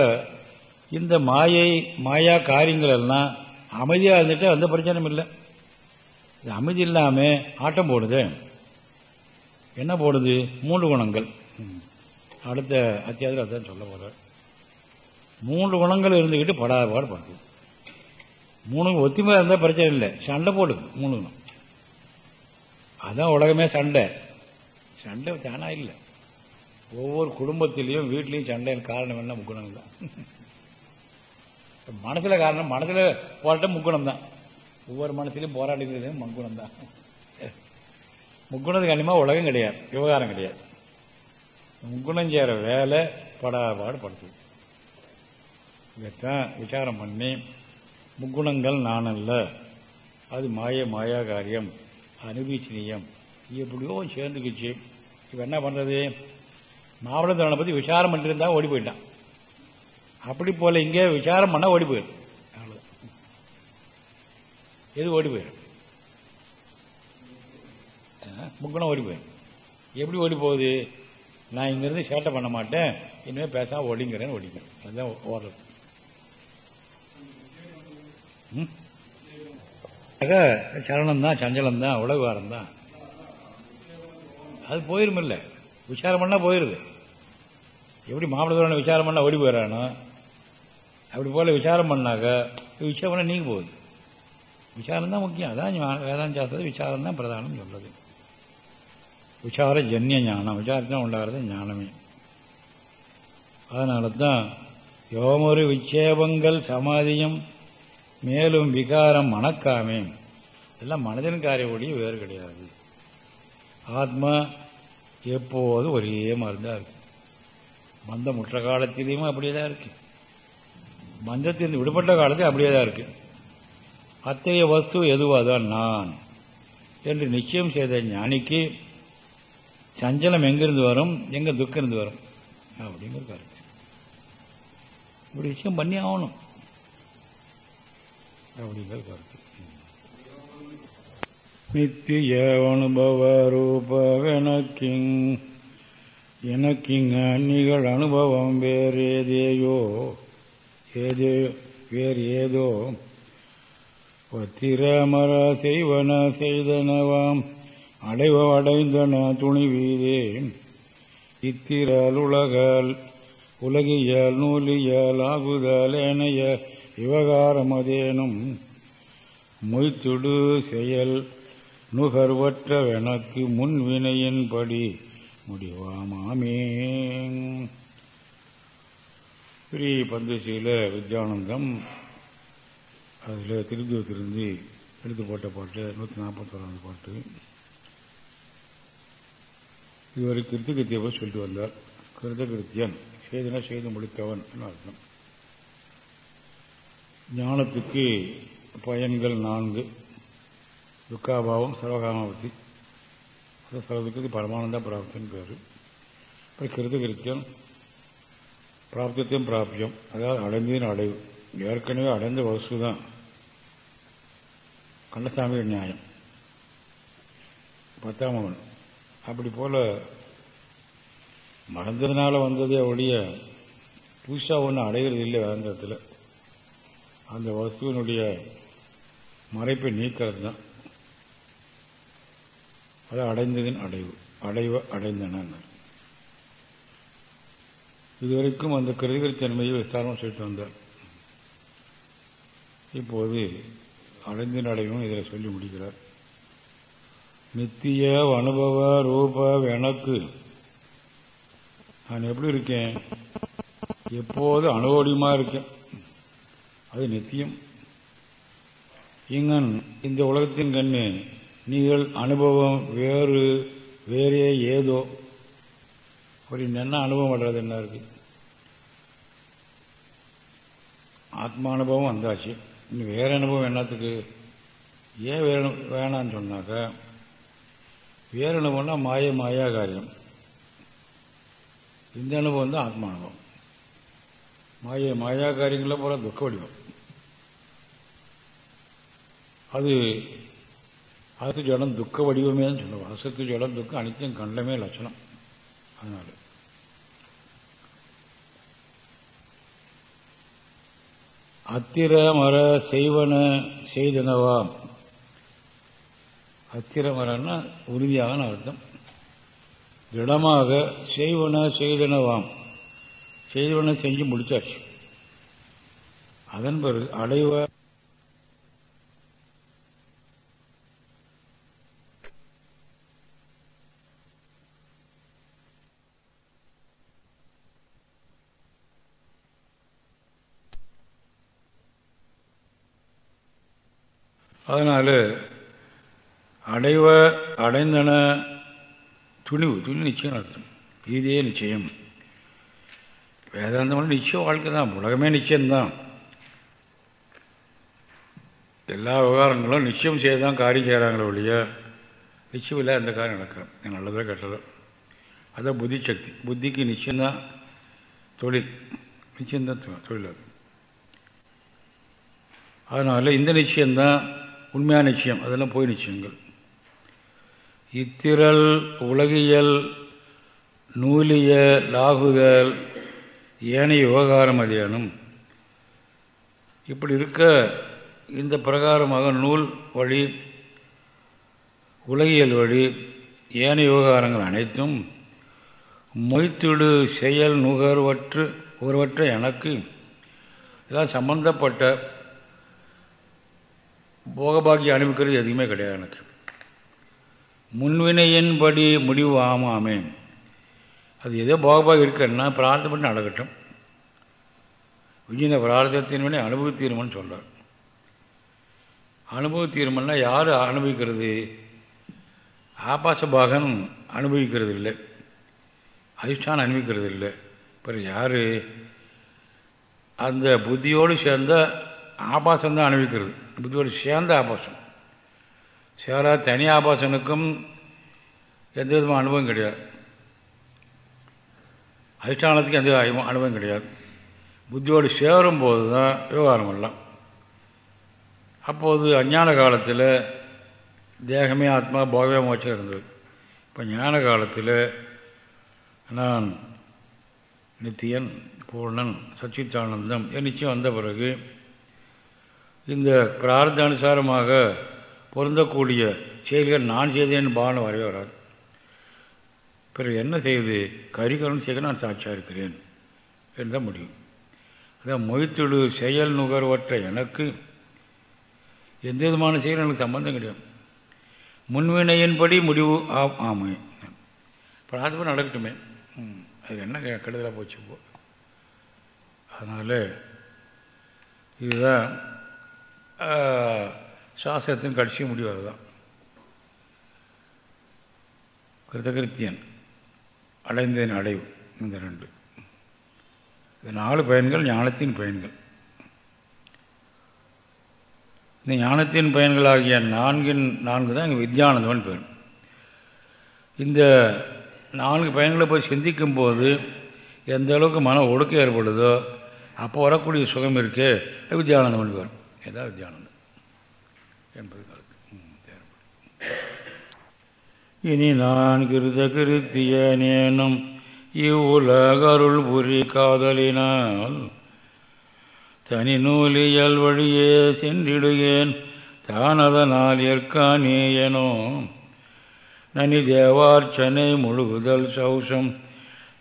இந்த மாயை மாயா காரியங்கள் எல்லாம் அமைதியாக இருந்துட்டு எந்த பிரச்சனையும் இல்லை. இது அமைதி இல்லாமல் ஆட்டம் போடுது. என்ன போடுது? மூன்று குணங்கள். அடுத்த அத்தியாவசியம் அதான் சொல்ல போகிறேன் மூன்று குணங்கள் இருந்துக்கிட்டு படாத பாடு படுது. மூணு ஒத்துமையாக இருந்தால் பிரச்சனை இல்லை. சண்டை போடுது மூணு குணம் அதான் உலகமே சண்டை. சண்டை தானா இல்லை. ஒவ்வொரு குடும்பத்திலையும் வீட்லையும் சண்டையின் காரணம் என்ன? முக்குணம் தான் மனசுல காரணம் மனசுல போராட்டம் முக்குணம் தான் ஒவ்வொரு மனசுலையும் போராடுகிறது முக்குணம் தான் முக்குணத்துக்கு அனிமா உலகம் கிடையாது விவகாரம் கிடையாது. முக்குணம் செய்கிற வேலை படாபாடு படுத்துது இதைத்தான் விசாரம் பண்ணி முக்குணங்கள் நானல்ல. அது மாய மாயா காரியம் அனுபீச்சனியம் எப்படியோ சேர்ந்துக்குச்சு. இப்போ என்ன பண்ணுறது மாவட்டத்தவனை பற்றி விசாரம் பண்ணிருந்தா ஓடி போயிட்டான். அப்படி போல இங்கே விசாரம் பண்ணால் ஓடி போயிடும் அவ்வளோதான் எது ஓடி போயிடும் முக்குணம் ஓடி போயிடும் எப்படி ஓடி போகுது? நான் இங்கிருந்து சேட்டை பண்ண மாட்டேன். இனிமேல் பேசாமல் ஒடிங்கிறேன்னு ஒடிக்கிறேன் அதுதான் ஓடுறது. சரணம் தான் சஞ்சலம் தான் உலகவாரம் தான் அது போயிரும் இல்லை விசாரம் பண்ணா போயிருது. எப்படி மாப்பிள்ளை விசாரம் பண்ணா ஓடி போயிடறானோ அப்படி போல விசாரம் பண்ணாக்க விஷயம் பண்ண நீங்க போகுது. விசாரம் தான் முக்கியம். அதான் வேதாந்த சாஸ்திரம் விசாரம் தான் பிரதானம் சொல்றது. விசார ஜன்ய ஞானம். விசாரத்தான் உண்டாகிறது ஞானமே. அதனால தான் யோமொரு விட்சேபங்கள் சமாதியம் மேலும் விகாரம் மனக்காமே எல்லாம் மனதின் காரிய வேறு கிடையாது. ஆத்மா எப்போது ஒரே மருந்தா இருக்கு. மந்த முற்ற காலத்திலையும் அப்படியே தான் இருக்கு. மந்தத்திலிருந்து விடுபட்ட காலத்தில் அப்படியே தான் இருக்கு. அத்தகைய வஸ்து எதுவாதான் நான் என்று நிச்சயம் செய்த ஞானிக்கு சஞ்சலம் எங்கிருந்து வரும்? எங்க துக்கம் இருந்து வரும்? அப்படிங்கிற கருத்து இப்படி விஷயம் பண்ணி ஆகணும். அப்படிங்கிற கருத்து நித்திய அனுபவ ரூபவெனக்கிங் எனக்கிங்க நிகழ் அனுபவம் வேறு ஏதேயோ ஏதே வேறு ஏதோ பத்திரமர செய்வன செய்தனவாம் அடைவ அடைந்தன துணிவீதே. இத்திரல் உலகல் உலகியல் நூலியல் ஆகுதல் ஏனைய விவகாரமதேனும் மொய்த்துடு செயல் நுகர்வற்றவெனக்கு முன்வினையின்படி முடிவாமாமே ஸ்ரீ பந்துசீல வித்யானந்தம் அதில் திருத்துவத்திலிருந்து எடுத்து போட்ட பாட்டு நூற்றி நாற்பத்தோராவது பாட்டு. இதுவரை கிருத்து கிருத்தியவை சொல்லிட்டு வந்தார். கிருத கிருத்தியன் செய்தன செய்து முடித்தவன் அர்த்தம்? ஞானத்துக்கு பயன்கள் நான்கு. துக்காபாவம் சர்வகாமாவதி சர்வதுக்கு பரமானந்த பிராப்தின் பேர். அப்புறம் கிருத கிருத்தியம் பிராப்தத்தையும் பிராப்தியம். அதாவது அடைந்ததின் அடைவு. ஏற்கனவே அடைந்த வசு தான். கண்ணசாமி நியாயம். பத்தாம் அவன். அப்படி போல மறந்ததுனால வந்ததே ஒழிய புதுசாக ஒன்று அடைகிறது இல்லை வேந்தத்தில் அந்த வஸ்துவனுடைய மறைப்பை நீக்கிறது தான் அது அடைந்ததின் அடைவு. அடைவ அடைந்தன இதுவரைக்கும் அந்த கிருதிகரித்தன்மையை விசாரணம் சொல்லிட்டு வந்தார். இப்போது அடைந்தின் அடைவும் இதில் சொல்லி முடிக்கிறார். நித்திய அனுபவ ரூப எனக்கு. நான் எப்படி இருக்கேன்? எப்போது அனுபவடியமாக இருக்கேன்? அது நித்தியம். இங்கன் இந்த உலகத்தின் கண்ணு நீங்கள் அனுபவம் வேறு வேறே ஏதோ. ஒரு என்ன அனுபவம் வர்றது என்ன இருக்கு? ஆத்மா அனுபவம் வந்தாச்சு. இன்னும் வேற அனுபவம் என்னத்துக்கு? ஏன் வேற வேணான்னு சொன்னாக்கா வேற அனுபவம்னா மாய மாயா காரியம். இந்த அனுபவம் தான் ஆத்மா அனுபவம். மாய மாயா காரியங்களில் போல துக்க வடிவம். அது அதுக்கு ஜடம் துக்க வடிவமே தான் சொல்லுவோம். அசத்து ஜடம் துக்கம் அனைத்தும் கண்டமே லட்சணம். அதனால. அத்திர மர செய்வன செய்தனவாம் அத்திர மரம்னா உறுதியான அர்த்தம். திடமாக செய்வன செய்தனவாம். செய்வன செஞ்சு முடிச்சாச்சு. அதன் பிறகு அடைவ அதனால் அடைவ அடைந்தன துணிவு துணி நிச்சயம் அர்த்தம் பீதியே நிச்சயம். வேதாந்தம் நிச்சயம் வாழ்க்கை தான். உலகமே நிச்சயம்தான். எல்லா விவகாரங்களும் நிச்சயம் செய்தான் காரியம் செய்கிறாங்களே ஒழிய நிச்சயம் இல்லை அந்த காரியம் நடக்கிறோம் நல்லதோ கெட்டதோ. அதான் புத்தி சக்தி. புத்திக்கு நிச்சயம்தான் தொழில். நிச்சயம்தான் தொழில் அது. அதனால் இந்த நிச்சயம்தான் உண்மையான நிச்சயம். அதெல்லாம் போய் நிச்சயங்கள். இத்திரல் உலகியல் நூலிய லாகுதல் ஏனைய விவகாரம் அதிகானம். இப்படி இருக்க இந்த பிரகாரமாக நூல் வழி உலகியல் வழி ஏனைய விவகாரங்கள் அனைத்தும் மொய்த்துடு செயல் நுகர்வற்று ஒருவற்ற எனக்கு இதெல்லாம் சம்பந்தப்பட்ட போகபாகியம் அனுபவிக்கிறது எதுவுமே கிடையாது எனக்கு. முன்வினையின்படி முடிவு ஆமாமே அது எதோ போகபாகி இருக்குன்னா பிரார்த்தம் பண்ணி நடக்கட்டும். விஜயந்த பிரார்த்தத்தின் வினை அனுபவி தீர்மானம் சொல்கிறார் அனுபவ தீர்மானம்னா யார் அனுபவிக்கிறது? ஆபாச பாகன் அனுபவிக்கிறது இல்லை. அதிஷ்டானம் அனுபவிக்கிறது இல்லை. இப்போ யார்? அந்த புத்தியோடு சேர்ந்த ஆபாசம்தான் அனுபவிக்கிறது. புத்தியோடு சேர்ந்த ஆபாசம். சேரா தனி ஆபாசனுக்கும் எந்த விதமான அனுபவம் கிடையாது. அதிஷ்டானத்துக்கு எந்த அனுபவம் கிடையாது. புத்தியோடு சேரும்போது தான் விவகாரம் எல்லாம். அப்போது அஞ்ஞான காலத்தில் தேகமே ஆத்மா போகவே மோச்சம் இருந்தது. இப்போ ஞான காலத்தில் நான் நித்தியன் பூர்ணன் சச்சித்தானந்தம் என் நிச்சயம் வந்த பிறகு இந்த பிரார்த்த அனுசாரமாக பொருந்தக்கூடிய செயல்கள் நான் செய்தேன் பாவனை வரவே வராது. பிறகு என்ன செய்வது? கரிகரணம் செய்ய நான் சாட்சியாக இருக்கிறேன் என்றால் முடியும். அதான் மொய்த்தொழு செயல் நுகர்வற்ற எனக்கு எந்த விதமான செயல் எனக்கு சம்பந்தம் கிடையாது. முன்வினையின்படி முடிவு ஆ ஆமை. பிரார்த்தனை நடக்கட்டுமே. அது என்ன கெடுதலாக போச்சுப்போ அதனால் இதுதான் சாஸ்திரத்தின் கடைசி முடிவு அதுதான். கிருதகிருத்தியன் அடைந்தேன் அடைவு இந்த ரெண்டு. இந்த நாலு பயன்கள் ஞானத்தின் பயன்கள். இந்த ஞானத்தின் பயன்களாகிய நான்கின் நான்கு தான் இங்கே வித்யானந்தவன் பேர் இந்த நான்கு பயன்களை போய் சிந்திக்கும் போது எந்த அளவுக்கு மன ஒடுக்கம் ஏற்படுதோ அப்போ வரக்கூடிய சுகம் இருக்கே வித்யானந்தவன் பேர் ஏதாவது வித்யானந்தம்? என்பது கருத்து இனி நான் கிருத கிருத்தியனேனும் இவ்வுலகருள் புரி காதலினால் தனி நூலியல் வழியே சென்றிடுகேன். தானதனால் ஏற்கானேயனோ நனி தேவார்ச்சனை முழுகுதல் சௌசம்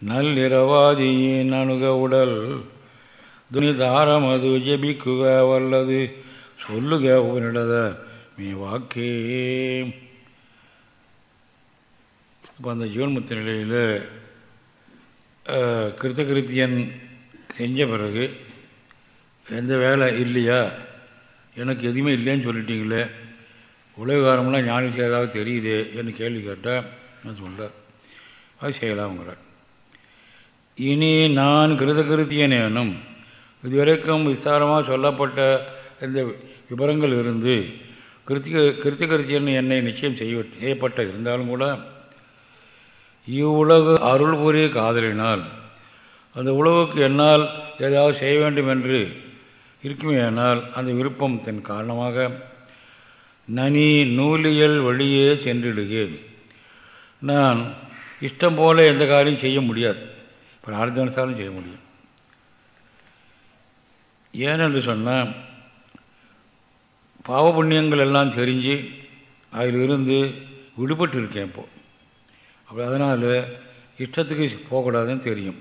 நல்லிரவாதியின் அணுக உடல் துணிதாரமது ஜெபிக்குக வல்லது. சொல்லுக உன்னிடத. மீ வாக்கே. இப்போ அந்த ஜீவன்முத்த நிலையில் கிருத்தகிருத்தியன் செஞ்ச பிறகு எந்த வேலை இல்லையா? எனக்கு எதுவுமே இல்லைன்னு சொல்லிட்டீங்களே. உலகாரம்லாம் ஞானிக்கு ஏதாவது தெரியுதே என்று கேள்வி கேட்டால் நான் சொல்கிறார் அது செய்யலாம்ங்கிறார். இனி நான் கிருதகிருத்தியனேனும் இதுவரைக்கும் விசாரமாக சொல்லப்பட்ட இந்த விபரங்கள் இருந்து கிருத்திக கிருத்திகருத்தியன் என்னை நிச்சயம் செய்ய செய்யப்பட்ட இருந்தாலும் கூட இவ்வுலகு அருள் புரிய காதலினால் அந்த உலகுக்கு என்னால் ஏதாவது செய்ய வேண்டும் என்று இருக்குமேயானால் அந்த விருப்பம் தன் காரணமாக நனி நூலியல் வழியே சென்றிடுகிறேன். நான் இஷ்டம் போல எந்த காரியம் செய்ய முடியாது. பிரார்த்தனுசாரம் செய்ய முடியும். ஏனென்று சொன்னால் பாவ புண்ணியங்கள் எல்லாம் தெரிஞ்சு அதிலிருந்து விடுபட்டு இருக்கேன் இப்போது அப்படி அதனால் இஷ்டத்துக்கு போகக்கூடாதுன்னு தெரியும்.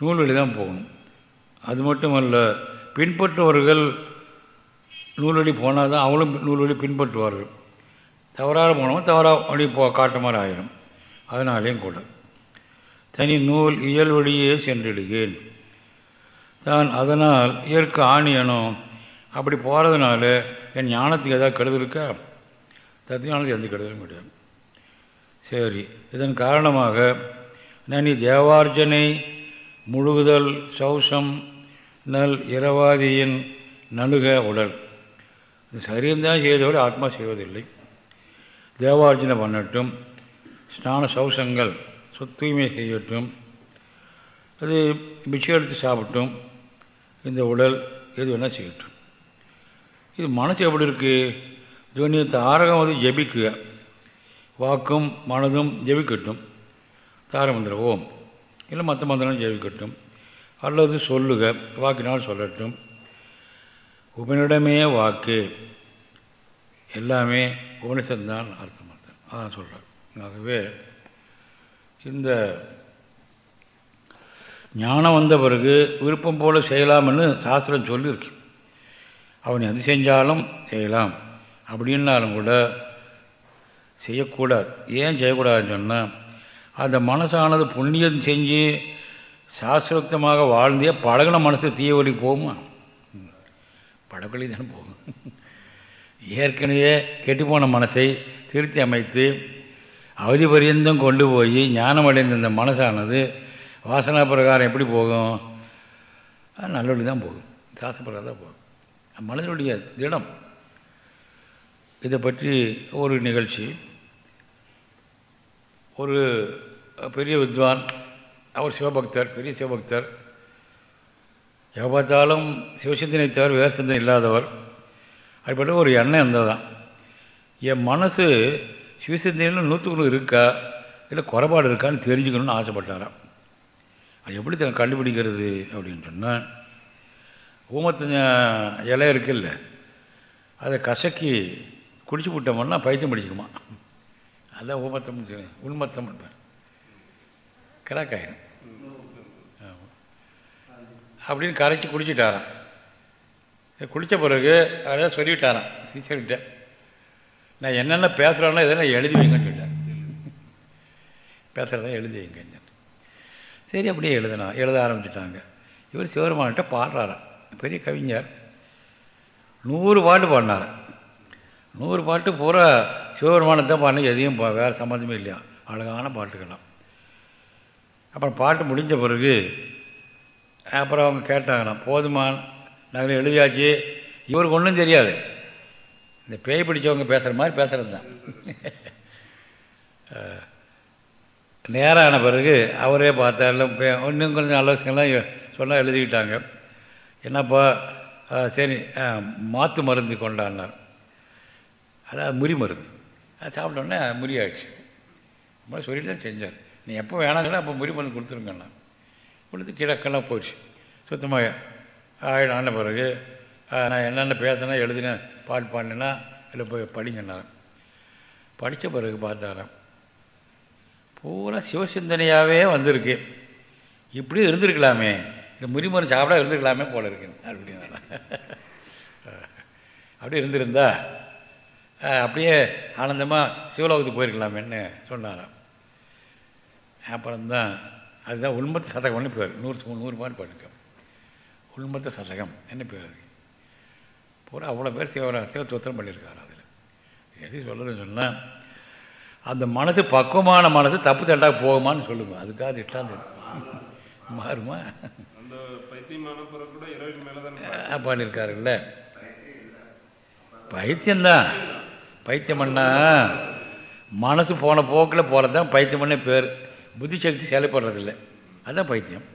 நூல்வழி தான் போகணும். அது மட்டுமல்ல பின்பற்றுவர்கள் நூல்வழி போனால் தான் அவங்களும் நூல்வழி பின்பற்றுவார்கள். தவறாக போனவங்க தவறாக வழி போ காட்ட மாதிரி ஆயிரும். அதனாலேயும் கூட. தனி நூல் இயல் வழியே சென்றிடுகேன் தான் அதனால் இயற்கை ஆணியனும் அப்படி போகிறதுனால என் ஞானத்துக்கு ஏதாவது கெடுதல் இருக்கா? தத்துவ எந்த கெடுதலும் கிடையாது. சரி இதன் காரணமாக நனி தேவார்ஜனை முழுகுதல் சௌசம் நல் இரவாதியின் நணுக உடல். இது சரியந்தான் செய்தோடு ஆத்மா செய்வதில்லை. தேவார்ஜனை பண்ணட்டும் ஸ்நான சௌசங்கள் சுத்தூய்மை செய்யட்டும் அது பிச்சை எடுத்து சாப்பிட்டும் இந்த உடல் எது வேணால் செய்யட்டும். இது மனசு எப்படி இருக்குது துவனி தாரகம் வந்து ஜபிக்குக. வாக்கும் மனதும் ஜெபிக்கட்டும். தாரமந்திர ஓம். இல்லை மற்ற மந்திரம் ஜெபிக்கட்டும். அல்லது சொல்லுக வாக்கினால் சொல்லட்டும். உபனிடமே வாக்கு. எல்லாமே உபனிஷந்தான் அர்த்தம் அதான் சொல்கிறார் ஆகவே இந்த ஞானம் வந்த பிறகு விருப்பம் போல செய்யலாம்னு சாஸ்திரம் சொல்லியிருக்கு. அவன் எது செஞ்சாலும் செய்யலாம். அப்படின்னாலும் கூட செய்யக்கூடாது. ஏன் செய்யக்கூடாதுன்னு சொன்னால் அந்த மனசானது புண்ணியம் செஞ்சு சாஸ்திரோக்தமாக வாழ்ந்தே பழகின மனசு தீய வழி போகுமா? பழக்கொழி தானே போகும். ஏற்கனவே கெட்டுப்போன மனசை திருத்தி அமைத்து அவதி பரியந்தம் கொண்டு போய் ஞானம் அடைந்த இந்த மனசானது வாசனா பிரகாரம் எப்படி போகும்? நல்ல தான் போகும். சாஸ்திர பிரகாரம் தான் போகும். மனதினுடைய திடம் இதை பற்றி ஒரு நிகழ்ச்சி. ஒரு பெரிய வித்வான் அவர் சிவபக்தர் பெரிய சிவபக்தர். எப்போ பார்த்தாலும் சிவசிந்தனை தவிர வேறு சிந்தனை இல்லாதவர். அப்படிப்பட்ட ஒரு எண்ணம் இருந்ததுதான். என் மனசு சிவசிந்தனையில் நூற்றுக்குள்ள இருக்கா? இல்லை குறைபாடு இருக்கான்னு தெரிஞ்சுக்கணும்னு ஆசைப்பட்டாராம். அது எப்படி தான் கண்டுபிடிக்கிறது அப்படின்னு சொன்னால் ஊமத்து இலை இருக்குல்ல அதை கசக்கி குடிச்சு விட்டோம்னா பைத்தியம் பிடிச்சிக்குமா அதான் ஊமத்தம் உண்மத்தம் கிராக் ஆயிரும் அப்படின்னு கரைச்சி குடிச்சிட்டாரான் குடித்த பிறகு அதான் சொல்லிவிட்டாரான் சொல்லிட்டேன் நான் என்னென்ன பேசுகிறேன்னா இதெல்லாம் எழுதி வைங்கன்னு சொல்லிட்டேன் பேசுகிறதா எழுதி வைங்க சரி அப்படியே எழுதுனா எழுத ஆரம்பிச்சிட்டாங்க. இவர் சிவருமான்கிட்ட பாடுறாராம். பெரிய கவிஞர். நூறு பாட்டு பாடினார். நூறு பாட்டு பூரா சிவபெருமானத்தை பாடின எதையும் வேறு சம்மந்தமே இல்லையா? அழகான பாட்டுக்கெல்லாம் அப்புறம் பாட்டு முடிஞ்ச பிறகு அப்புறம் அவங்க கேட்டாங்களாம் போதுமான் நாங்கள் எழுதியாச்சு. இவருக்கு ஒன்றும் தெரியாது. இந்த பேய் பிடிச்சவங்க பேசுகிற மாதிரி பேசுகிறது தான். நேரம் ஆன பிறகு அவரே பார்த்தாலும் இன்னும் கொஞ்சம் ஆலோசனைலாம் சொன்னால் எழுதிக்கிட்டாங்க. என்னப்பா சரி மாற்று மருந்து கொண்டாடினார். அதாவது முறி மருந்து. அது சாப்பிட்டோன்னே முறி ஆயிடுச்சு சொல்லிட்டு தான் செஞ்சார். நீ எப்போ வேணாங்கன்னா அப்போ முறி மருந்து கொடுத்துருங்கண்ணா. கொடுத்து கிழக்கெல்லாம் போயிடுச்சு சுத்தமாக ஆயிடும் ஆன பிறகு நான் என்னென்ன பேசினா எழுதினேன் பாட்டு பாடினேன்னா இல்லை போய் படிங்கண்ணா. படித்த பிறகு பார்த்தாராம். பூரா சிவசிந்தனையாகவே வந்திருக்கு. இப்படி இருந்திருக்கலாமே. இந்த முறிமரம் சாப்பிட இருந்துக்கலாமே போல இருக்கு. அப்படின்னு அப்படியே இருந்திருந்தா அப்படியே ஆனந்தமாக சிவலோகத்துக்கு போயிருக்கலாமேன்னு சொன்னாராம். அப்புறம்தான் அதுதான் உள்மத்த சதகம்னு பேர். நூறு நூறு பாட்டு பாட்டுக்க உள்மத்த சதகம் என்ன பேர் பூரா அவ்வளோ பேர் சிவ சிவத்துவத்திரம் பண்ணியிருக்காரு அதில். எது சொல்கிறதுன்னு சொன்னால் அந்த மனது பக்குவமான மனசு தப்பு தட்டா போகுமான்னு சொல்லுங்க. அதுக்காக திட்டாந்து மாறுமா? பண்ணியிருக்காருல்ல பைத்தியம்தான் பைத்தியம். பண்ணா மனசு போன போக்கில் போகிறது தான் பைத்தியம். பண்ண பேர் புத்தி சக்தி செயல்படுறதில்லை அதுதான் பைத்தியம்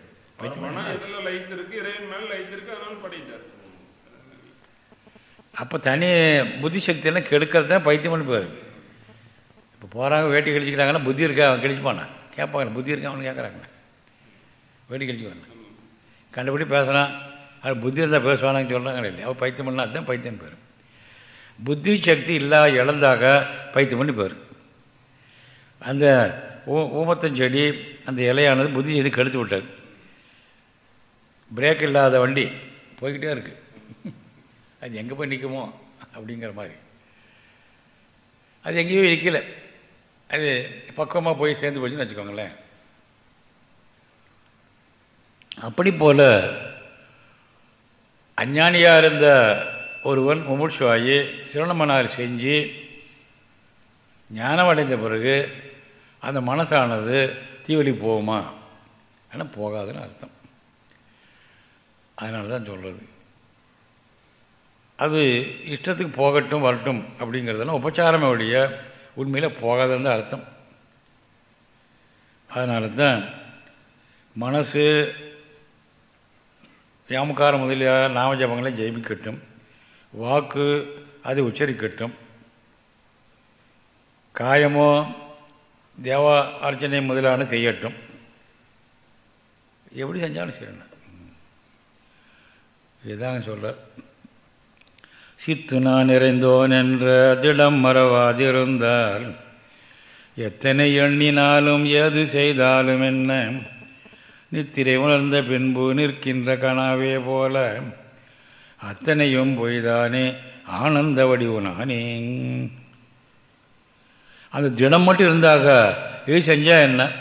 அப்போ தனி புத்தி சக்தியெல்லாம் கெடுக்கிறது தான் பைத்தியம் பண்ணி பேர். இப்போ போகிறாங்க வேட்டி கழிச்சிக்கிறாங்கன்னா புத்தி இருக்கா? அவன் கழிச்சுப்பானா கேட்பாங்க புத்தி இருக்கா? அவனு கேட்குறாங்க. வேட்டி கழிச்சுவாங்க கண்டுபிடி பேசுகிறான் அது புத்தி இருந்தால் பேசுவானான்னு சொல்கிறாங்க இல்லை அவள் பைத்தியம் பண்ணால் அதுதான் பைத்தியம் பேர். புத்தி சக்தி இல்லாத இழந்தாக பைத்தியம் பண்ணி பேர். அந்த ஊ ஊமத்தஞ்செடி அந்த இலையானது புத்தி செடி கெடுத்து விட்டார் பிரேக் இல்லாத வண்டி போய்கிட்டே இருக்குது அது எங்கே போய் நிற்குமோ அப்படிங்கிற மாதிரி. அது எங்கேயும் நிற்கலை அது பக்குவமாக போய் சேர்ந்து போச்சுன்னு வச்சுக்கோங்களேன். அப்படி போல அஞ்ஞானியாக இருந்த ஒருவன் முமுட்சுவாயி சிரவணமனார் செஞ்சு ஞானம் அடைந்த பிறகு அந்த மனசானது தீவலி போகுமா? ஆனால் போகாதுன்னு அர்த்தம். அதனால தான் சொல்கிறது அது இஷ்டத்துக்கு போகட்டும் வரட்டும் அப்படிங்கிறதெல்லாம் உபச்சாரமே ஒழிய உண்மையில் போகாதுன்னு அர்த்தம். அதனால தான் மனசு யாமக்கார முதலிய நாமஜபங்களை ஜெயிக்கட்டும். வாக்கு அதை உச்சரிக்கட்டும். காயமோ தேவ அர்ச்சனை முதலான செய்யட்டும். எப்படி செஞ்சாலும் செய்யணும் இதுதாங்க சொல்ல சித்து நான் நிறைந்தோன் என்ற திடம் மறவாதிருந்தால் எத்தனை எண்ணினாலும் ஏது செய்தாலும் என்ன? நித்திரை உணர்ந்த பின்பு நிற்கின்ற கனாவே போல. அத்தனையும் பொய்தானே ஆனந்த வடிவு நானே அந்த தினம் மட்டும் இருந்தாக இது செஞ்சால் என்ன?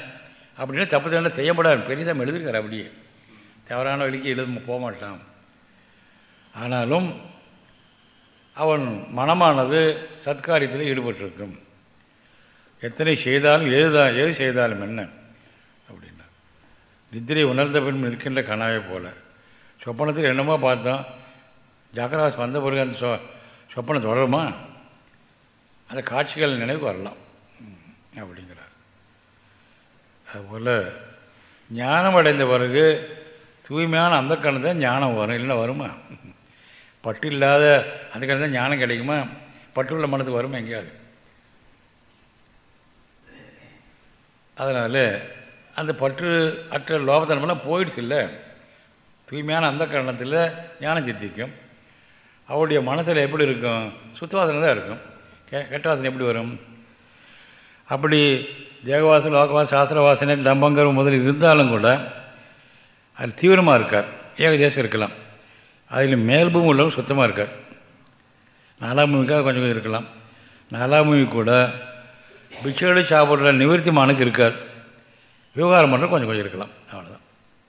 அப்படின்னு தப்பு தண்டை செய்யப்படாது. பெரியதாக எழுதிருக்கார் அப்படியே. தவறான வழிக்கு எழுத போக மாட்டான். ஆனாலும் அவன் மனமானது சத்காரியத்தில் ஈடுபட்டிருக்கும். எத்தனை செய்தாலும் எதுதான் எது செய்தாலும் என்ன? நித்திரை உணர்ந்த பின் நிற்கின்ற கனாவை போல. சொப்பனத்தில் என்னமோ பார்த்தோம். ஜாக்கிரவாஸ் வந்த பிறகு அந்த சொ சொப்பனம் தொடருமா? அந்த காட்சிகள் நினைவு வரலாம். அப்படிங்கிறார். அதுபோல் ஞானம் அடைந்த பிறகு தூய்மையான அந்த கணம் தான் ஞானம் வரும். இல்லைன்னா வருமா? பட்டு இல்லாத அந்த கணம் தான் ஞானம் கிடைக்குமா? பட்டுள்ள மனது வருமா எங்கேயாவது? அதனால் அந்த பற்று அற்ற லோபத்தனமெல்லாம் போயிடுச்சு இல்லை தூய்மையான அந்த கரணத்தில் ஞானம் சித்திக்கும். அவருடைய மனசில் எப்படி இருக்கும்? சுத்தவாசனை தான் இருக்கும். கே கெட்டவாசனை எப்படி வரும்? அப்படி தேகவாசனை லோகவாசம் சாஸ்திர வாசனை முதல் இருந்தாலும் கூட அது தீவிரமாக இருக்கார். ஏகதேசம் இருக்கலாம். அதில் மேல்பும் உள்ளவங்க சுத்தமாக இருக்கார். நாலாம் பூமிக்காக கொஞ்சம் கொஞ்சம் இருக்கலாம். நாலாம் பூமி கூட பிச்சோடு சாப்பிட்ற நிவர்த்தி மானுக்கு இருக்கார். விவகாரம் பண்ணுற கொஞ்சம் கொஞ்சம் இருக்கலாம். அவ்வளோதான்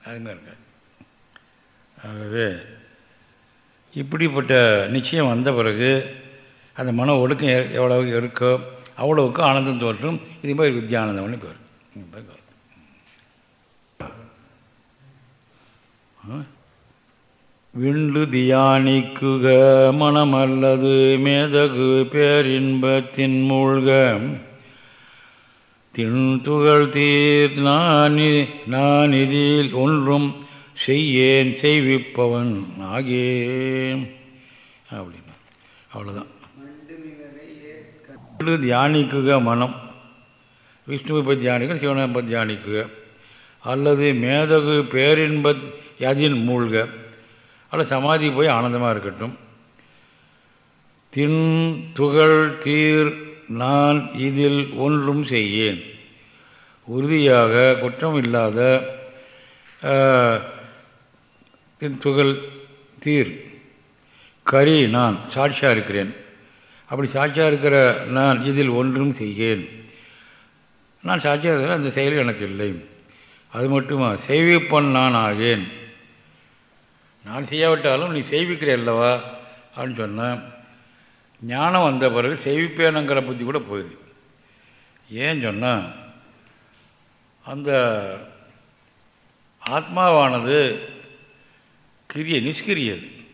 அதுமாதிரி இருக்கார் ஆகவே இப்படிப்பட்ட நிச்சயம் வந்த பிறகு அந்த மன ஒடுக்கம் எவ்வளவு இருக்கோ அவ்வளவுக்கு ஆனந்தம் தோற்றும் இது மாதிரி வித்யானந்தம்னு பேர் விண்டு தியானிக்குக மனமல்லது மேதகு பேரின்பத்தின் மூழ்க. தின்துகள் தீர் நான் இதில் ஒன்றும் செய்யேன் செய்விப்பவன் ஆகேன் அப்படின்னா அவ்வளோதான் தியானிக்குக மனம். விஷ்ணுவை பற்றி தியானிக்க சிவனை பற்றி தியானிக்குக. அல்லது மேதகு பேரின்ப யதின் மூழ்க. அல்லது சமாதி போய் ஆனந்தமாக இருக்கட்டும். தின் துகள் தீர் நான் இதில் ஒன்றும் செய்யேன். உறுதியாக குற்றம் இல்லாத துகள் தீர். கரி நான் சாட்சியாக இருக்கிறேன். அப்படி சாட்சியாக இருக்கிற நான் இதில் ஒன்றும் செய்யேன். நான் சாட்சியாக இருக்கிற அந்த செயல் எனக்கு இல்லை. அது மட்டுமா? செய்விப்பன் நான் ஆகேன். நான் செய்யாவிட்டாலும் நீ செய்விக்கிறே அல்லவா? அப்படின்னு சொன்னேன். ஞானம் வந்த பிறகு செய்விப்பேனுங்கிற புத்தி கூட போயிடுது. ஏன் சொன்னால் அந்த ஆத்மாவானது கிரிய நிஷ்கிரியது.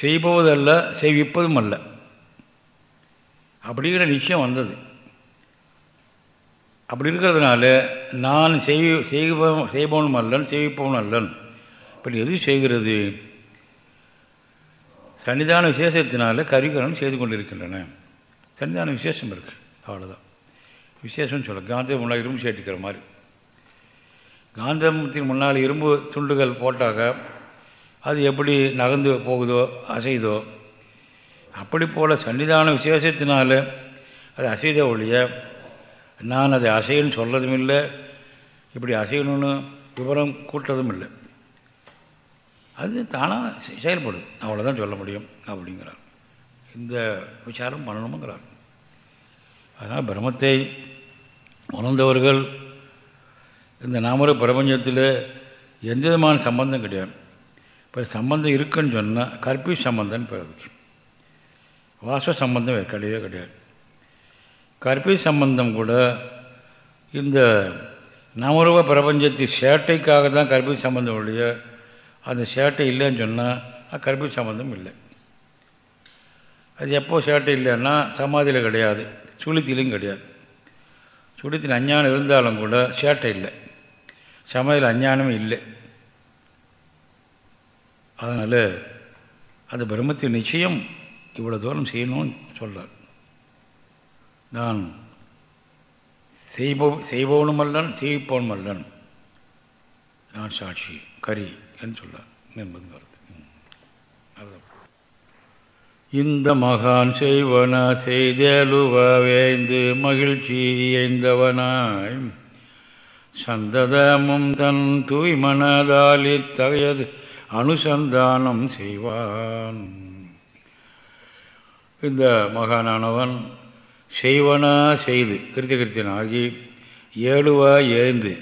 செய்பவதல்ல செய்விப்பதும் அல்ல அப்படிங்கிற நிச்சயம் வந்தது. அப்படி இருக்கிறதுனால நான் செய் செய்பவன் செய்பவனும் அல்லன் செய்விப்பவனும் அல்லன். இப்படி எது செய்கிறது? சன்னிதான விசேஷத்தினால கரிகரணம் செய்து கொண்டிருக்கின்றன. சன்னிதான விசேஷம் இருக்குது அவ்வளோதான் விசேஷம்னு சொல்ல காந்தம் முன்னால் இரும்பு சேட்டிக்கிற மாதிரி. காந்தமத்தின் முன்னால் இரும்பு துண்டுகள் போட்டாக்க அது எப்படி நகர்ந்து போகுதோ அசைதோ அப்படி போல் சன்னிதான விசேஷத்தினால அது அசைத ஒழிய நான் அதை அசைன்னு சொல்கிறதும் இல்லை இப்படி அசையணும்னு விவரம் கூட்டுறதும் இல்லை. அது தானாக செயல்படுது. அவ்வளோதான் சொல்ல முடியும் அப்படிங்கிறார். இந்த விசாரம் பண்ணணுங்கிறார் அதனால் பிரம்மத்தை உணர்ந்தவர்கள் இந்த நாமர பிரபஞ்சத்தில் எந்த விதமான சம்பந்தம் கிடையாது. இப்போ சம்பந்தம் இருக்குன்னு சொன்னால் கற்பி சம்பந்தம் பிறகு வாச சம்பந்தம் கிடையவே கிடையாது. கற்பி சம்பந்தம் கூட இந்த நாமரூப பிரபஞ்சத்தின் சேட்டைக்காக தான் கற்பி சம்பந்தம் ஒழிய அந்த சேட்டை இல்லைன்னு சொன்னால் கருப்பு சம்மந்தம் இல்லை. அது எப்போ சேட்டை இல்லைன்னா சமாதியில் கிடையாது சுளுத்திலையும் கிடையாது. சுளுத்தில் அஞ்ஞானம் இருந்தாலும் கூட சேட்டை இல்லை. சமாதியில் அஞ்ஞானமே இல்லை. அதனால் அந்த பிரம்மத்தின் நிச்சயம் இவ்வளோ தூரம் செய்யணும்னு சொல்கிறார் நான் செய்பவ செய்பவனும் அல்லன் செய்விப்பவனும் அல்லன் நான் சாட்சி கரி என்று சொல்றார். என்பது கருத்து இந்த மகான் செய்வன செய்தேலுவ வேந்து மகிழ்ச்சி எய்ந்தவனாய். சந்ததமும் தன் தூய்மனதால் இத்தகையது அனுசந்தானம் செய்வான். இந்த மகானானவன் செய்வனா செய்து கிருத்திகிருத்தினாகி ஏழுவா ஏந்து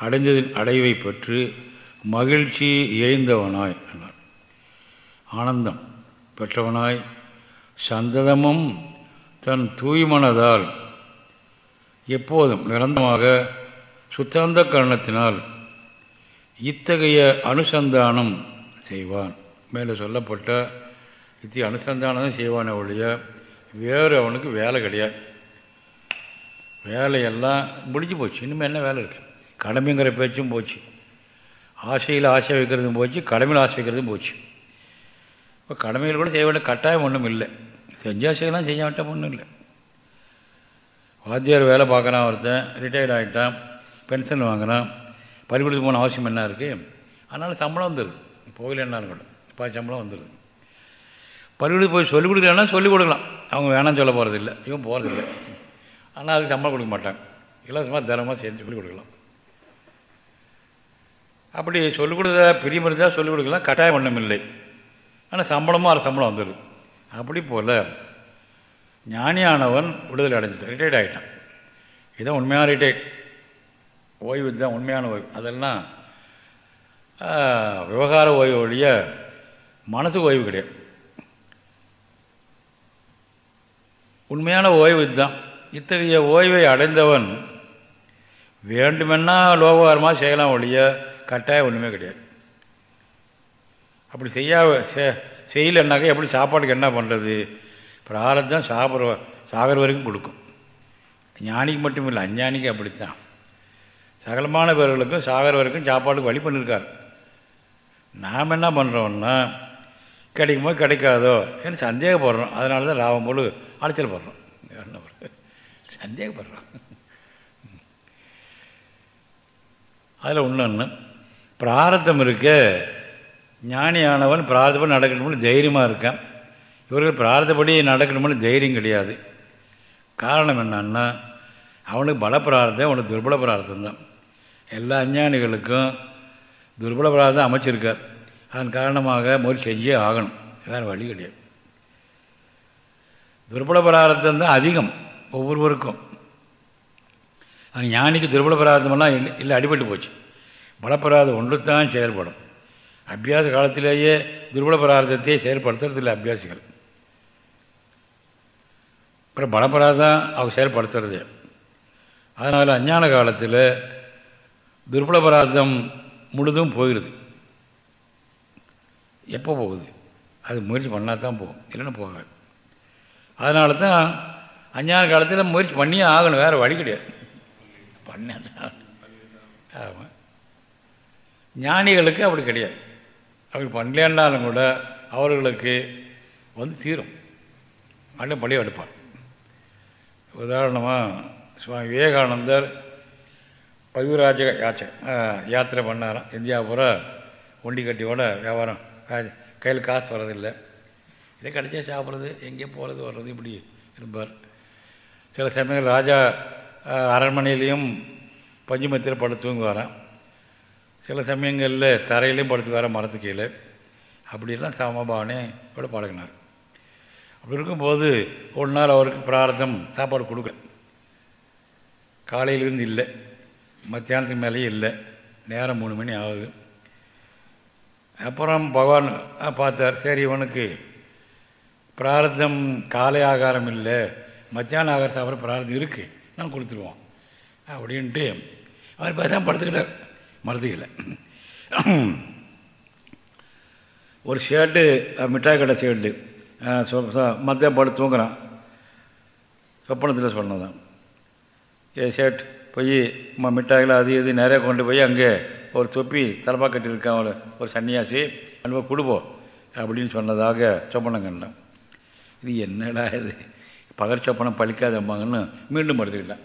அடைந்ததின் அடைவை பெற்று மகிழ்ச்சி ஏய்ந்தவனாய் என்றார். ஆனந்தம் பெற்றவனாய் சந்ததமும் தன் தூய்மனதால் எப்போதும் நிரந்தரமாக சுத்தாந்த கரணத்தினால் இத்தகைய அனுசந்தானம் செய்வான். மேலே சொல்லப்பட்ட இத்தி அனுசந்தானம் செய்வானே ஒழிய வேறு அவனுக்கு வேலை கிடையாது. வேலையெல்லாம் முடிஞ்சு போச்சு. இனிமேல் என்ன வேலை இருக்குது கடமைங்கிற பேச்சும் போச்சு. ஆசையில் ஆசை வைக்கிறதும் போச்சு கடமையில் ஆசை வைக்கிறதும் போச்சு. இப்போ கடமையில் கூட செய்ய வேண்டிய கட்டாயம் ஒன்றும் இல்லை. செஞ்சால் செய்யலாம் செய்ய வேண்டாம் ஒன்றும் இல்லை. வாத்தியார் வேலை பார்க்குறான் ஒருத்தன் ரிட்டையர்ட் ஆகிட்டான் பென்ஷன் வாங்கினான் பள்ளிக்கூடத்துக்கு போன அவசியம் என்ன இருக்குது அதனால் சம்பளம் வந்துடுது போகல என்னாலும் கூட இப்போ சம்பளம் வந்துடுது பள்ளிக்கூடத்துக்கு போய் சொல்லிக் கொடுக்கலன்னா சொல்லிக் கொடுக்கலாம். அவங்க வேணாம்னு சொல்ல போகிறதில்ல இவன் போகிறதில்ல ஆனால் அதுக்கு சம்பளம் கொடுக்க மாட்டாங்க. இலவசமாக தரமாக சேர்ந்து சொல்லிக் கொடுக்கலாம். அப்படி சொல்லிக் கொடுத்த பிரியம் இருந்தால் சொல்லிக் கொடுக்கலாம் கட்டாயம் ஒன்றும் இல்லை. ஆனால் சம்பளமும் அது சம்பளம் வந்துடுது அப்படி போல் ஞானியானவன் விடுதலை அடைஞ்சிட்டான் ரிட்டையர்ட் ஆகிட்டான் இதுதான் உண்மையான ரிட்டையர்ட் ஓய்வு தான் உண்மையான ஓய்வு. அதெல்லாம் விவகார ஓய்வு ஒழிய மனசுக்கு ஓய்வு கிடையாது. உண்மையான ஓய்வு இதுதான். இத்தகைய ஓய்வை அடைந்தவன் வேண்டுமென்னா லோககாரமாக செய்யலாம் ஒழிய கட்டாயம் ஒன்றுமே கிடையாது. அப்படி செய்யா செய்யலைன்னாக்கா எப்படி சாப்பாட்டுக்கு என்ன பண்ணுறது பிராரத்தம் சாப்பிட்ற சாகர் வரைக்கும் கொடுக்கும். ஞானிக்கு மட்டும் இல்லை அஞ்ஞானிக்கு அப்படித்தான். சகலமான பேர்களுக்கும் சாகர் வரைக்கும் சாப்பாட்டுக்கு வழி பண்ணியிருக்கார் நாம் என்ன பண்ணுறோம்னா கிடைக்குமோ கிடைக்காதோ என்று சந்தேகப்படுறோம். அதனால தான் லாபம் போல் அலைச்சல் படுறோம். என்ன சந்தேகப்படுறோம். அதில் ஒன்று பிராரத்தம் இருக்க ஞானியானவன் பிரார்த்தப்படி நடக்கணும்னு தைரியமாக இருக்கான். இவர்கள் பிரார்த்தப்படி நடக்கணும்னு தைரியம் கிடையாது. காரணம் என்னன்னா அவனுக்கு பல பிரார்த்தம் அவனுக்கு துர்பல பிரார்த்தம் தான். எல்லா அஞ்ஞானிகளுக்கும் துர்பல பிரார்த்தம் அமைச்சிருக்கார். அதன் காரணமாக முயற்சி செஞ்சே ஆகணும். வேறு வழி கிடையாது. துர்பல பிரார்த்தம் தான் அதிகம் ஒவ்வொருவருக்கும். அது ஞானிக்கு துர்பல பிரார்த்தமெல்லாம் இல்லை இல்லை அடிபட்டு போச்சு. பலப்பிரார்த்தம் ஒன்று தான் செயல்படும். அபியாச காலத்திலேயே துர்பல பிரார்த்தத்தை செயல்படுத்துறதில்லை அபியாசிகள். அப்புறம் பலப்பராதான் அவங்க செயல்படுத்துறது. அதனால் அஞ்ஞான காலத்தில் துர்பல பரார்த்தம் முழுதும் போயிடுது எப்போ போகுது? அது முயற்சி பண்ணால் தான் போகும். இல்லைன்னா போகாது. அதனால தான் அஞ்ஞான காலத்தில் முயற்சி பண்ணியே ஆகணும். வேறு வழி கிடையாது. பண்ணாதான். ஆமாம் ஞானிகளுக்கு அப்படி கிடையாது. அப்படி பண்ணலன்னாலும் கூட அவர்களுக்கு வந்து தீரும். அண்ணன் பழி எடுப்பார். உதாரணமாக சுவாமி விவேகானந்தர் பதிவுராஜ யாச்சை யாத்திரை பண்ணாராம். இந்தியா பூரா ஒண்டி கட்டியோட வியாபாரம் கையில் காசு வர்றதில்லை. இதை கிடச்சா சாப்பிட்றது எங்கேயும் போகிறது வர்றது இப்படி இருப்பார். சில சமயங்கள் ராஜா அரண்மனையிலையும் பஞ்சுமத்தில் படுத்து தூங்குவாரான் சில சமயங்களில் தரையிலையும் படுத்து வர மரத்து கீழே அப்படிலாம் சமபாவனே கூட பழகினார். அப்படி இருக்கும்போது ஒரு நாள் அவருக்கு பிரார்த்தம் சாப்பாடு கொடுக்கல காலையிலிருந்து இல்லை. மத்தியானத்துக்கு மேலேயும் இல்லை. நேரம் மூணு மணி ஆகுது. அப்புறம் பகவான் பார்த்தார் சரி இவனுக்கு பிரார்த்தம் காலை ஆகாரம் இல்லை. மத்தியான ஆகாரம் சாப்பிட்ற பிரார்த்தம் இருக்குது நான் கொடுத்துருவோம். அப்படின்ட்டு அவர் பேசாமல் படுத்துக்கிட்டார். மருத்துக்கல ஒரு ஷர்ட்டு மிட்டாய் கடை ஷேர்டு. மத்தியம் பாடு தூங்குறான். சொப்பனத்தில் சொன்னதான் ஏ ஷர்ட் போய் மிட்டாய்கள் அது இது நிறைய கொண்டு போய் அங்கே ஒரு தொப்பி தலைப்பா கட்டியிருக்கான் ஒரு ஒரு சன்னியாசி அனுப்ப கொடுப்போம் அப்படின்னு சொன்னதாக சொப்பனம் கண்டான். இது என்னடா இது? பகல் சொப்பனம் பழிக்காதம்பாங்கன்னு மீண்டும் படுத்துக்கிட்டான்.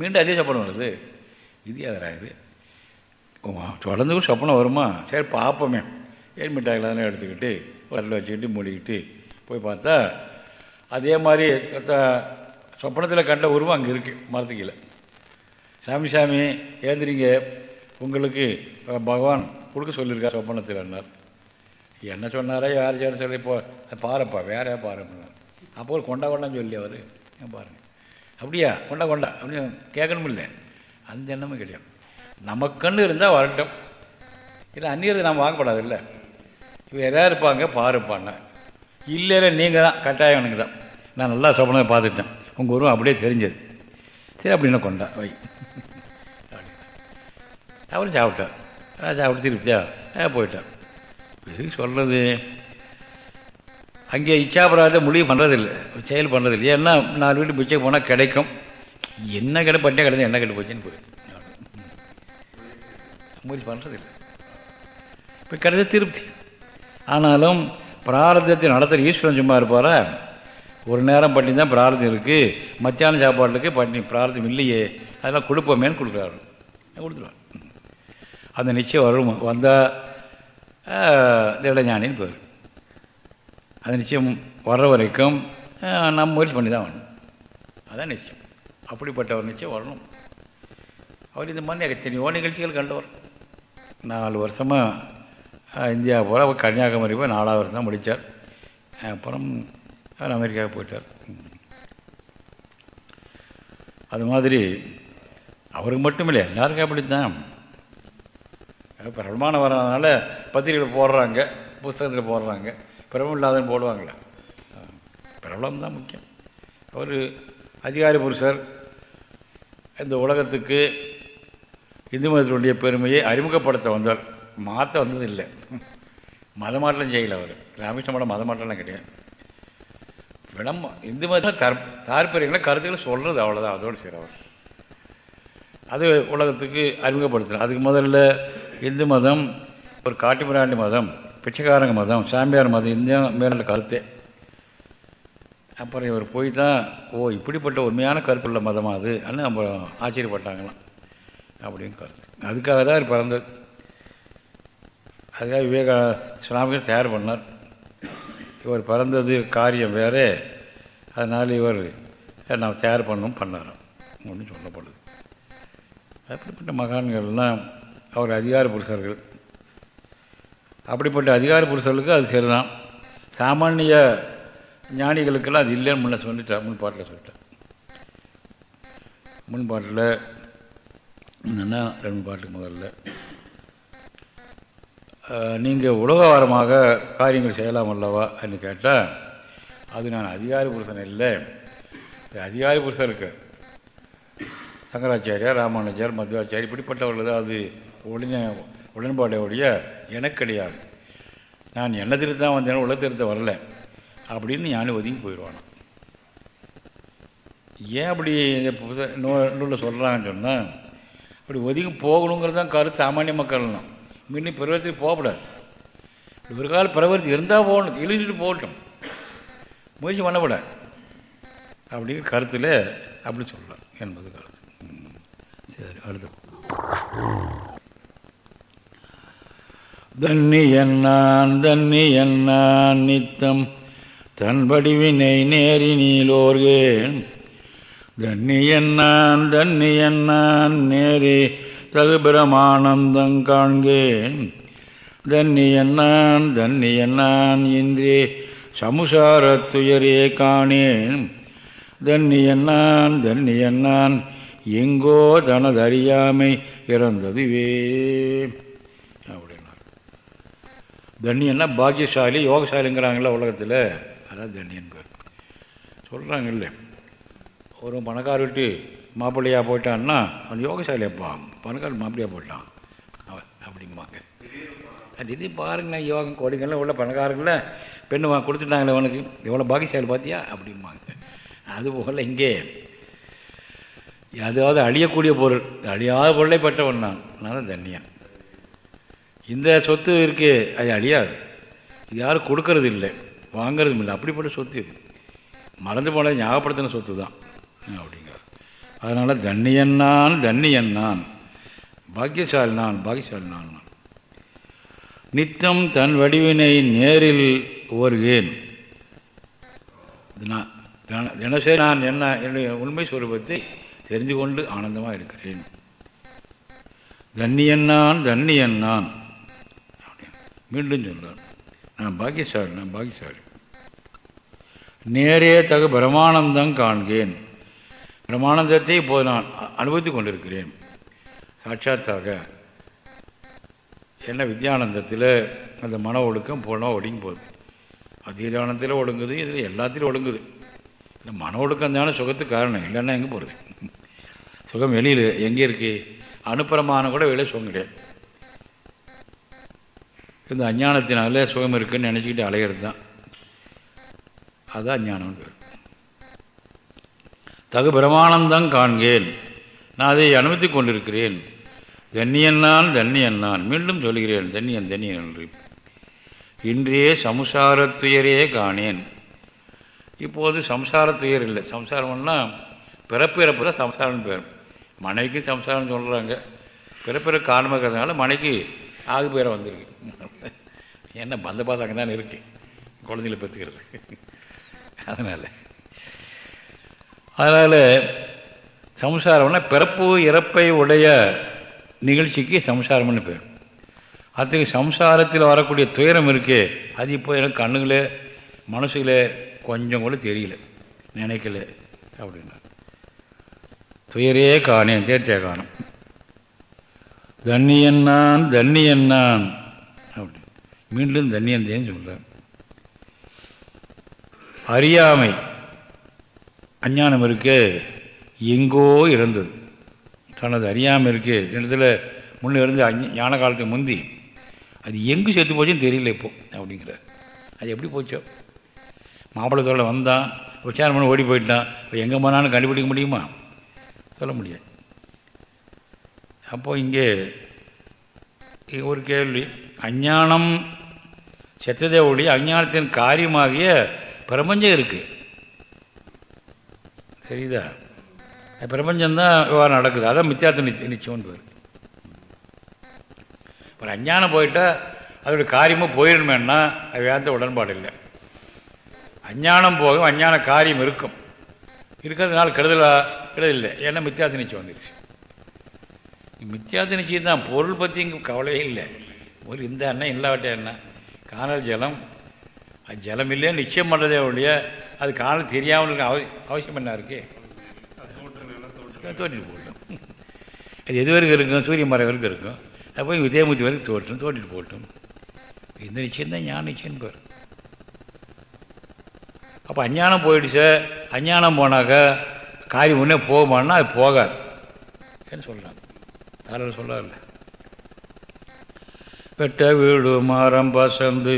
மீண்டும் அதே சொப்பனம் வருது. இது எதிராகுது இது? தொடர்ந்து சொப்பனம் வருமா? சரி பார்ப்போமே. ஏன் மிட்டாய்கள் அதெல்லாம் எடுத்துக்கிட்டு வரல வச்சுக்கிட்டு மூடிக்கிட்டு போய் பார்த்தா அதே மாதிரி சொப்பனத்தில் கண்ட உருவம் அங்கே இருக்குது மரத்துக்கீழே சாமி சாமி ஏந்திரிங்க. உங்களுக்கு பகவான் கொடுக்க சொல்லியிருக்கார் சொப்பனத்தில் என்னார் என்ன சொன்னாரா யார் யார் சொல்லி இப்போ பாருப்பா வேற பாருங்க அப்போ ஒரு கொண்டா கொண்டான்னு சொல்லி அவர் பாருங்க. அப்படியா கொண்டா கொண்டா அப்படின்னு கேட்கணும் இல்லை அந்த எண்ணமும் கிடையாது. நமக்குன்னு இருந்தால் வரட்டும். இல்லை அந்நியர்கள் நாம் வாங்கப்படாது இல்லை வேற இருப்பாங்க பாருப்பாங்க இல்லை நீங்கள் தான் கட்டாயம் எனக்கு தான். நான் நல்லா சொப்பனத்தை பார்த்துட்டேன் உங்கள் உருவம் அப்படியே தெரிஞ்சது. சரி அப்படின்னு கொண்டா. வை. அவரும் சாப்பிட்டார். சாப்பிட்டு திருப்தியா? போயிட்டார் எதுக்கு சொல்கிறது அங்கே இச்சாபராத முடிவு பண்ணுறதில்லை செயல் பண்ணுறதில்லை ஏன்னா நாலு வீட்டு பிச்சை போனால் கிடைக்கும். என்ன கடை பட்டே கிடந்து என்ன கெட்டு போச்சுன்னு போய் முயற்சி பண்ணுறதில்லை இப்போ கிடைச்ச திருப்தி. ஆனாலும் பிராரதத்தை நடத்துகிற ஈஸ்வரன் சும்மா இருப்பாரா? ஒரு நேரம் பட்டி தான் பிரார்த்தம் இருக்குது மத்தியான சாப்பாட்டுக்கு பட்டி பிரார்த்தம் இல்லையே. அதெல்லாம் கொடுப்போமேன்னு கொடுக்குறாரு. கொடுத்துருவார் அந்த நிச்சயம் வரும். வந்தால் திடஞானின்னு பேர். அந்த நிச்சயம் வர்ற வரைக்கும் நம்ம முயற்சி பண்ணி தான் வரணும். அதான் நிச்சயம். அப்படிப்பட்ட ஒரு நிச்சயம் வரணும். அவர் இந்த மாதிரி எத்தனையோ நிகழ்ச்சிகள் கண்டவர். நாலு வருஷமாக இந்தியா போல் கன்னியாகுமரி போய் நாலாவது வருஷம் தான் முடித்தார் அப்புறம் அவர் அமெரிக்காவுக்கு போயிட்டார். அது மாதிரி அவருக்கு மட்டும் இல்லை எல்லாருக்கும் அப்படி தான் பிரபலமான வரதுனால பத்திரிகையில் போடுறாங்க புத்தகத்தில் போடுறாங்க பிரபலம் இல்லாதன்னு போடுவாங்களே. பிரபலம் தான் முக்கியம். அவர் அதிகாரி புருஷர் இந்த உலகத்துக்கு இந்து மதத்தினுடைய பெருமையை அறிமுகப்படுத்த வந்தார் மாற்ற வந்தது இல்லை மதமாற்றம் செய்யலை அவர். ராமகிருஷ்ண மடம் மதமாற்றம்லாம் கிடையாது. விடம் இந்து மதத்தில் தர் தாற்பயங்களை கருத்துக்களை சொல்கிறது அவ்வளோதான் அதோடு சிறவர் அது உலகத்துக்கு அறிமுகப்படுத்துகிறேன் அதுக்கு முதல்ல இந்து மதம் ஒரு காட்டுமிராண்டி மதம் பிச்சைக்காரங்க மதம் சாமியார் மதம் இந்தியா மேல கருத்தே. அப்புறம் இவர் போய் தான் ஓ இப்படிப்பட்ட உண்மையான கருத்துள்ள மதமாக அது? அப்புறம் நம்ம ஆச்சரியப்பட்டாங்களாம். அப்படின்னு கருத்து. அதுக்காக தான் அவர் பிறந்தது அதுக்காக விவேகா சுவாமிகள் தயார் பண்ணார். இவர் பிறந்தது காரியம் வேறு. அதனால் இவர் நாம் தயார் பண்ணணும் பண்ணார் அப்படின்னு சொல்லப்படுது. அப்படிப்பட்ட மகான்கள்லாம் அவர் அதிகார புருஷர்கள். அப்படிப்பட்ட அதிகார புருஷர்களுக்கு அது சரிதான். சாமானிய ஞானிகளுக்கெல்லாம் அது இல்லைன்னு முன்ன சொல்லிட்டேன் முன்பாட்டில் சொல்லிட்டேன் முன்பாட்டில் என்னென்னா ரெண்டு பாட்டுக்கு முதல்ல. நீங்கள் உலகவாரமாக காரியங்கள் செய்யலாம் அல்லவா என்று கேட்டால் அது நான் அதிகாரி புருஷன் இல்லை. அதிகாரி புருஷன் இருக்கு. சங்கராச்சாரியார் ராமானுஜர் மதுவாச்சாரி இப்படிப்பட்டவர்கள் தான் அது உடனே உடன்பாடையுடைய எனக்கு கிடையாது. நான் என்ன தான் வந்தேன் உலக வரல. அப்படின்னு ஞானி ஒதுங்கி போயிடுவான் ஏன் அப்படி இந்த புத நூ நூலில் சொல்கிறாங்கன்னு சொன்னால் அப்படி ஒதுங்கி போகணுங்கிறது தான் கருத்து சாமானிய மக்கள்லாம் மீண்டும் பிரவர்த்தி போகக்கூடாது. ஒரு கால பிரவர்த்தி இருந்தால் போகணும். இழுத்துட்டு போகட்டும். முயற்சி பண்ணக்கூடாது. அப்படிங்கிற கருத்தில் அப்படி சொல்லலாம். என்பது கருத்து. சரி அடுத்து. தன்னி என்னான் தன்னி என்னான் நித்தம். தன் வடிவினை நேரி நீலோர்கேன் தன்னி தன்னியன்னான் தன்னி என்னான் நேரே தகுபிரமானந்தங் காண்கேன். தன்னி என்னான் தன்னி இன்றே சமுசாரத்துயரே காணேன். தன்னி என்னான் தன்னி எங்கோ தனதறியாமை இறந்ததுவே. அப்படின்னார். தன்னியன்னா பாக்கியசாலி யோகசாலிங்கிறாங்களா உலகத்தில். அதான் தண்ணியன் பேர் சொல்கிறாங்க இல்லை ஒரு பணக்கார விட்டு மாப்பிள்ளையாக போயிட்டான்னா அந்த யோகசாலியப்பா பணக்கார மாப்பிள்ளையாக போயிட்டான். அவன் அப்படிம்பாங்க. திடீர் பாருங்கண்ணா யோகம் கோடிங்கள்லாம் உள்ள பணக்காரங்கள பெண்ணு வா கொடுத்துட்டாங்களே உனக்கு. எவ்வளோ பாக்கியசாலி பார்த்தியா அப்படிம்பாங்க. அதுபோல் இங்கே அதாவது அழியக்கூடிய பொருள் அழியாத பொருளை பெற்றவன் நான். நான் தண்ணியன் இந்த சொத்து இருக்கு அது அழியாது. இது யாரும் கொடுக்கறது இல்லை வாங்கிறதும் இல்லை. அப்படிப்பட்ட சொத்து இது. மறந்து போன ஞாபகப்படுத்தின சொத்து தான் அப்படிங்கிறார். அதனால் தண்ணியன் நான் தண்ணியன் நான். பாக்கியசாலி நான் பாக்கியசாலி நான் நித்தம் தன் வடிவினை நேரில் ஓர்கேன் தினசரி நான் என்ன என்னுடைய உண்மை சுரூபத்தை தெரிந்து கொண்டு ஆனந்தமாக இருக்கிறேன். தன்னியன் நான் தன்னியன் நான். மீண்டும் சொல்றான் நான் பாக்கியசாலி நான் பாக்கியசாலி. நேரே தகு பிரமானந்தம் காண்கேன். பிரமானந்தத்தை இப்போது நான் அனுபவித்து கொண்டிருக்கிறேன். சாட்சாத்தாக என்ன வித்யானந்தத்தில் அந்த மன ஒழுக்கம் போனால் ஒடுங்கி போகுது அதீதானத்தில் ஒடுங்குது இதில் எல்லாத்திலும் ஒடுங்குது. இந்த மன ஒழுக்கம் தானே சுகத்துக்கு காரணம் இல்லைன்னா எங்கே போகிறது சுகம் வெளியில் எங்கே இருக்குது அனுப்புறமான கூட வெளியே சுகம் கிடையாது. இந்த அஞ்ஞானத்தினால சுகம் இருக்குன்னு நினச்சிக்கிட்டு அலையிறது தான் அதுதான் அஞ்ஞானம் தகு பிரமானந்தம் காண்கேன் நான் அதை அனுமதி கொண்டிருக்கிறேன். தன்னியன் நான் தன்னியன் நான் மீண்டும் சொல்கிறேன் தன்னியன் தன்னியன் என்று. இன்றே சம்சாரத்துயரே காணேன். இப்போது சம்சாரத்துயர் இல்லை. சம்சாரம்னா பிறப்பு இறப்பு தான் சம்சாரம் பேர். மனைக்கு சம்சாரம் சொல்கிறாங்க பிறப்பிற காரணமாக இருக்கிறதுனால மனைக்கு ஆகு பேரை வந்திருக்கு. என்ன பந்த பாசம் தான் இருக்குது குழந்தைகளை பற்றிக்கிறது அதனால். அதனால் சம்சாரம்னா பிறப்பு இறப்பை உடைய நிகழ்ச்சிக்கு சம்சாரம்னு பேர். அதுக்கு சம்சாரத்தில் வரக்கூடிய துயரம் இருக்கே அது இப்போ எனக்கு கண்ணுகளே மனசுகளே கொஞ்சம் கூட தெரியல நினைக்கல அப்படின்னா. துயரே காணேன் தேர்ச்சியாக காணும். தன்னியன் நான் தன்னியன் நான் அப்படி. மீண்டும் தன்னியன் தேன்னு அறியாமை. அஞ்ஞானம் இருக்கு எங்கோ இருந்தது தனது அறியாமல் இருக்கு இடத்துல முன்னே இருந்து ஞான காலத்துக்கு முந்தி அது எங்கே செத்து போச்சுன்னு தெரியல இப்போ அப்படிங்கிறார். அது எப்படி போச்சோ? மாப்பிள்ளத்தோட வந்தான் விசாரம் பண்ணி ஓடி போயிட்டான். இப்போ எங்கே போனாலும் கண்டுபிடிக்க முடியுமா? சொல்ல முடியாது. அப்போது இங்கே ஒரு கேள்வி. அஞ்ஞானம் செத்ததே ஒழிய அஞ்ஞானத்தின் காரியமாகிய பிரபஞ்சம் இருக்குது சரிதா பிரபஞ்சம்தான் விவகாரம் நடக்குது. அதான் மித்தியார்த்த நிச்சயம் நிச்சயம்னு பேர். இப்போ அஞ்ஞானம் போயிட்டால் அதோடய காரியமும் போயிடணுமேன்னா அது வேந்த உடன்பாடு இல்லை. அஞ்ஞானம் போகும் அஞ்ஞான காரியம் இருக்கும். இருக்கிறதுனால கெடுதலா கெடுதல் இல்லை. ஏன்னா மித்தியாச நிச்சயம் வந்துருச்சு. மித்தியாச நிச்சயம் தான் பொருள் பற்றி இங்கே கவலையே இல்லை. ஒரு இந்த அண்ணன் இல்லாவட்ட என்ன காணல் ஜலம் அது ஜலம் இல்லையா நிச்சயம் பண்ணுறதே ஒழிய அது காணல் தெரியாமல் இருக்க அவ அவசியம் என்ன இருக்கு? தோட்டிட்டு போட்டோம் அது எது வரைக்கும் இருக்கும்? சூரிய மரம் வரைக்கும் இருக்கும். அது போய் விதயமூர்த்தி வரைக்கும் தோட்டும் தோட்டிட்டு போட்டோம். இந்த நிச்சயம் தான் ஞான நிச்சயம் பேர். அப்போ அஞ்ஞானம் போயிடுச்சு. அஞ்ஞானம் போனாக்கா காரியம் முன்னே போகுமான்னா அது போகாது. என்ன சொல்கிறாங்க யாரும் சொல்லார்ல வெட்ட வீடு மரம் பசந்து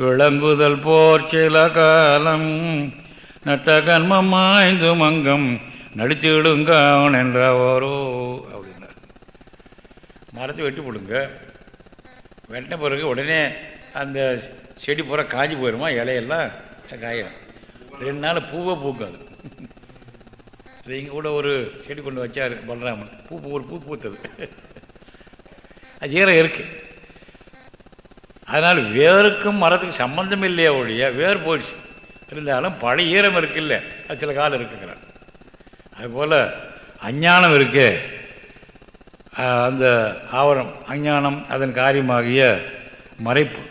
விளங்குதல் போர் சில காலம். நட்ட கர்மம் மாய்ந்து மங்கம் நடிச்சுடுங்க அவன் என்றவரோ அப்படின்னார். மரத்தை வெட்டி போடுங்க. வெட்ட பிறகு உடனே அந்த செடி பூரா காஞ்சி போயிடுமா இலையெல்லாம் காயும். ரெண்டு நாள் பூவை பூக்காது. இங்கே கூட ஒரு செடி கொண்டு வச்சார் பலராமன். பூ ஒரு பூ பூத்தது. அது ஈரம் இருக்குது அதனால் வேருக்கும் மரத்துக்கும் சம்பந்தம் இல்லையா ஒழிய வேர் போயிடுச்சு. இருந்தாலும் பழைய ஈரம் இருக்குல்ல அது சில காலம் இருக்குங்கிறார் அதுபோல் அஞ்ஞானம் இருக்கு. அந்த ஆவரம் அஞ்ஞானம் அதன் காரியமாகிய மறைப்பு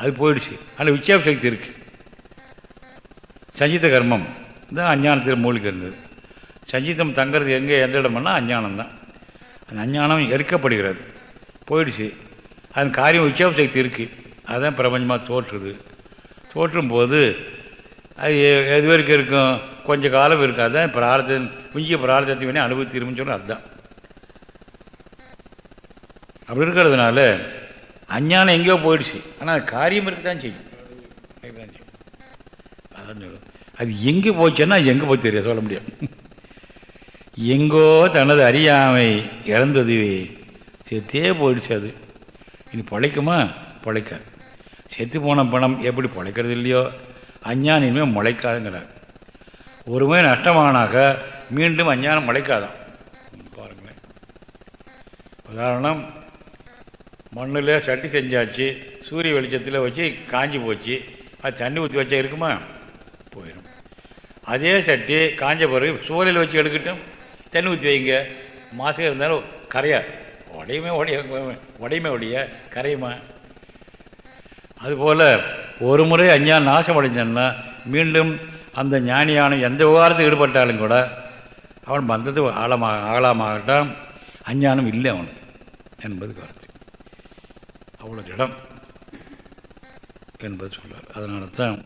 அது போயிடுச்சு. ஆனால் விட்சாப சக்தி இருக்கு. சஞ்சித கர்மம் தான் அஞ்ஞானத்தில் மூழ்கி இருந்தது. சஞ்சிதம் தங்கிறது எங்கே எந்த இடம்னா அஞ்ஞானம் தான் அந்த அஞ்ஞானம் எரிக்கப்படுகிறது. போயிடுச்சு. அதன் காரியம் உற்சவ சக்தி இருக்குது அதுதான் பிரபஞ்சமாக தோற்றுது. தோற்றும் போது அது எது வரைக்கும் இருக்கும்? கொஞ்சம் காலம் இருக்கும் அதுதான் பிரார்த்தம் குஞ்சிய பிரார்த்தத்தை வேணே அனுபவித்திருமுன்னு சொன்னால் அதுதான். அப்படி இருக்கிறதுனால அஞ்ஞானம் எங்கேயோ போயிடுச்சு. ஆனால் காரியம் இருக்க தான் செய்யும். அதான் அது எங்கே போச்சுன்னா எங்கே போய் தெரியாது. சொல்ல முடியாது. எங்கோ தனது அறியாமை இறந்ததுவே செத்தே போயிடுச்சு அது. இனி பிழைக்குமா? பிழைக்காது செத்து போன பணம் எப்படி பிழைக்கிறது இல்லையோ? அஞ்ஞானம் இனிமேல் முளைக்காதுங்கிறார். ஒருமே நஷ்டமானாக மீண்டும் அஞ்ஞானம் முளைக்காதான். பாருங்களேன். உதாரணம் மண்ணில் சட்டி செஞ்சாச்சு சூரிய வெளிச்சத்தில் வச்சு காஞ்சி போச்சு. அது தண்ணி ஊற்றி வச்சா இருக்குமா? போயிடும் அதே சட்டி காஞ்ச பிறகு சூழலில் வச்சு எடுக்கட்டும். தண்ணி ஊற்றி வைங்க. மாதம் இருந்தாலும் கரையாது. உடையுமே உடைய உடையுமே உடைய கரையுமா? அதுபோல் ஒரு முறை அஞ்ஞான் நாசம் அடைஞ்சன்னா மீண்டும் அந்த ஞானியான எந்த விவகாரத்தில் ஈடுபட்டாலும் கூட அவன் வந்தது ஆழமாக ஆழமாகட்டான் அஞ்ஞானம் இல்லை அவன் என்பது கருத்து. அவ்வளோ இடம் என்பது சொல்வார் அதனால தான்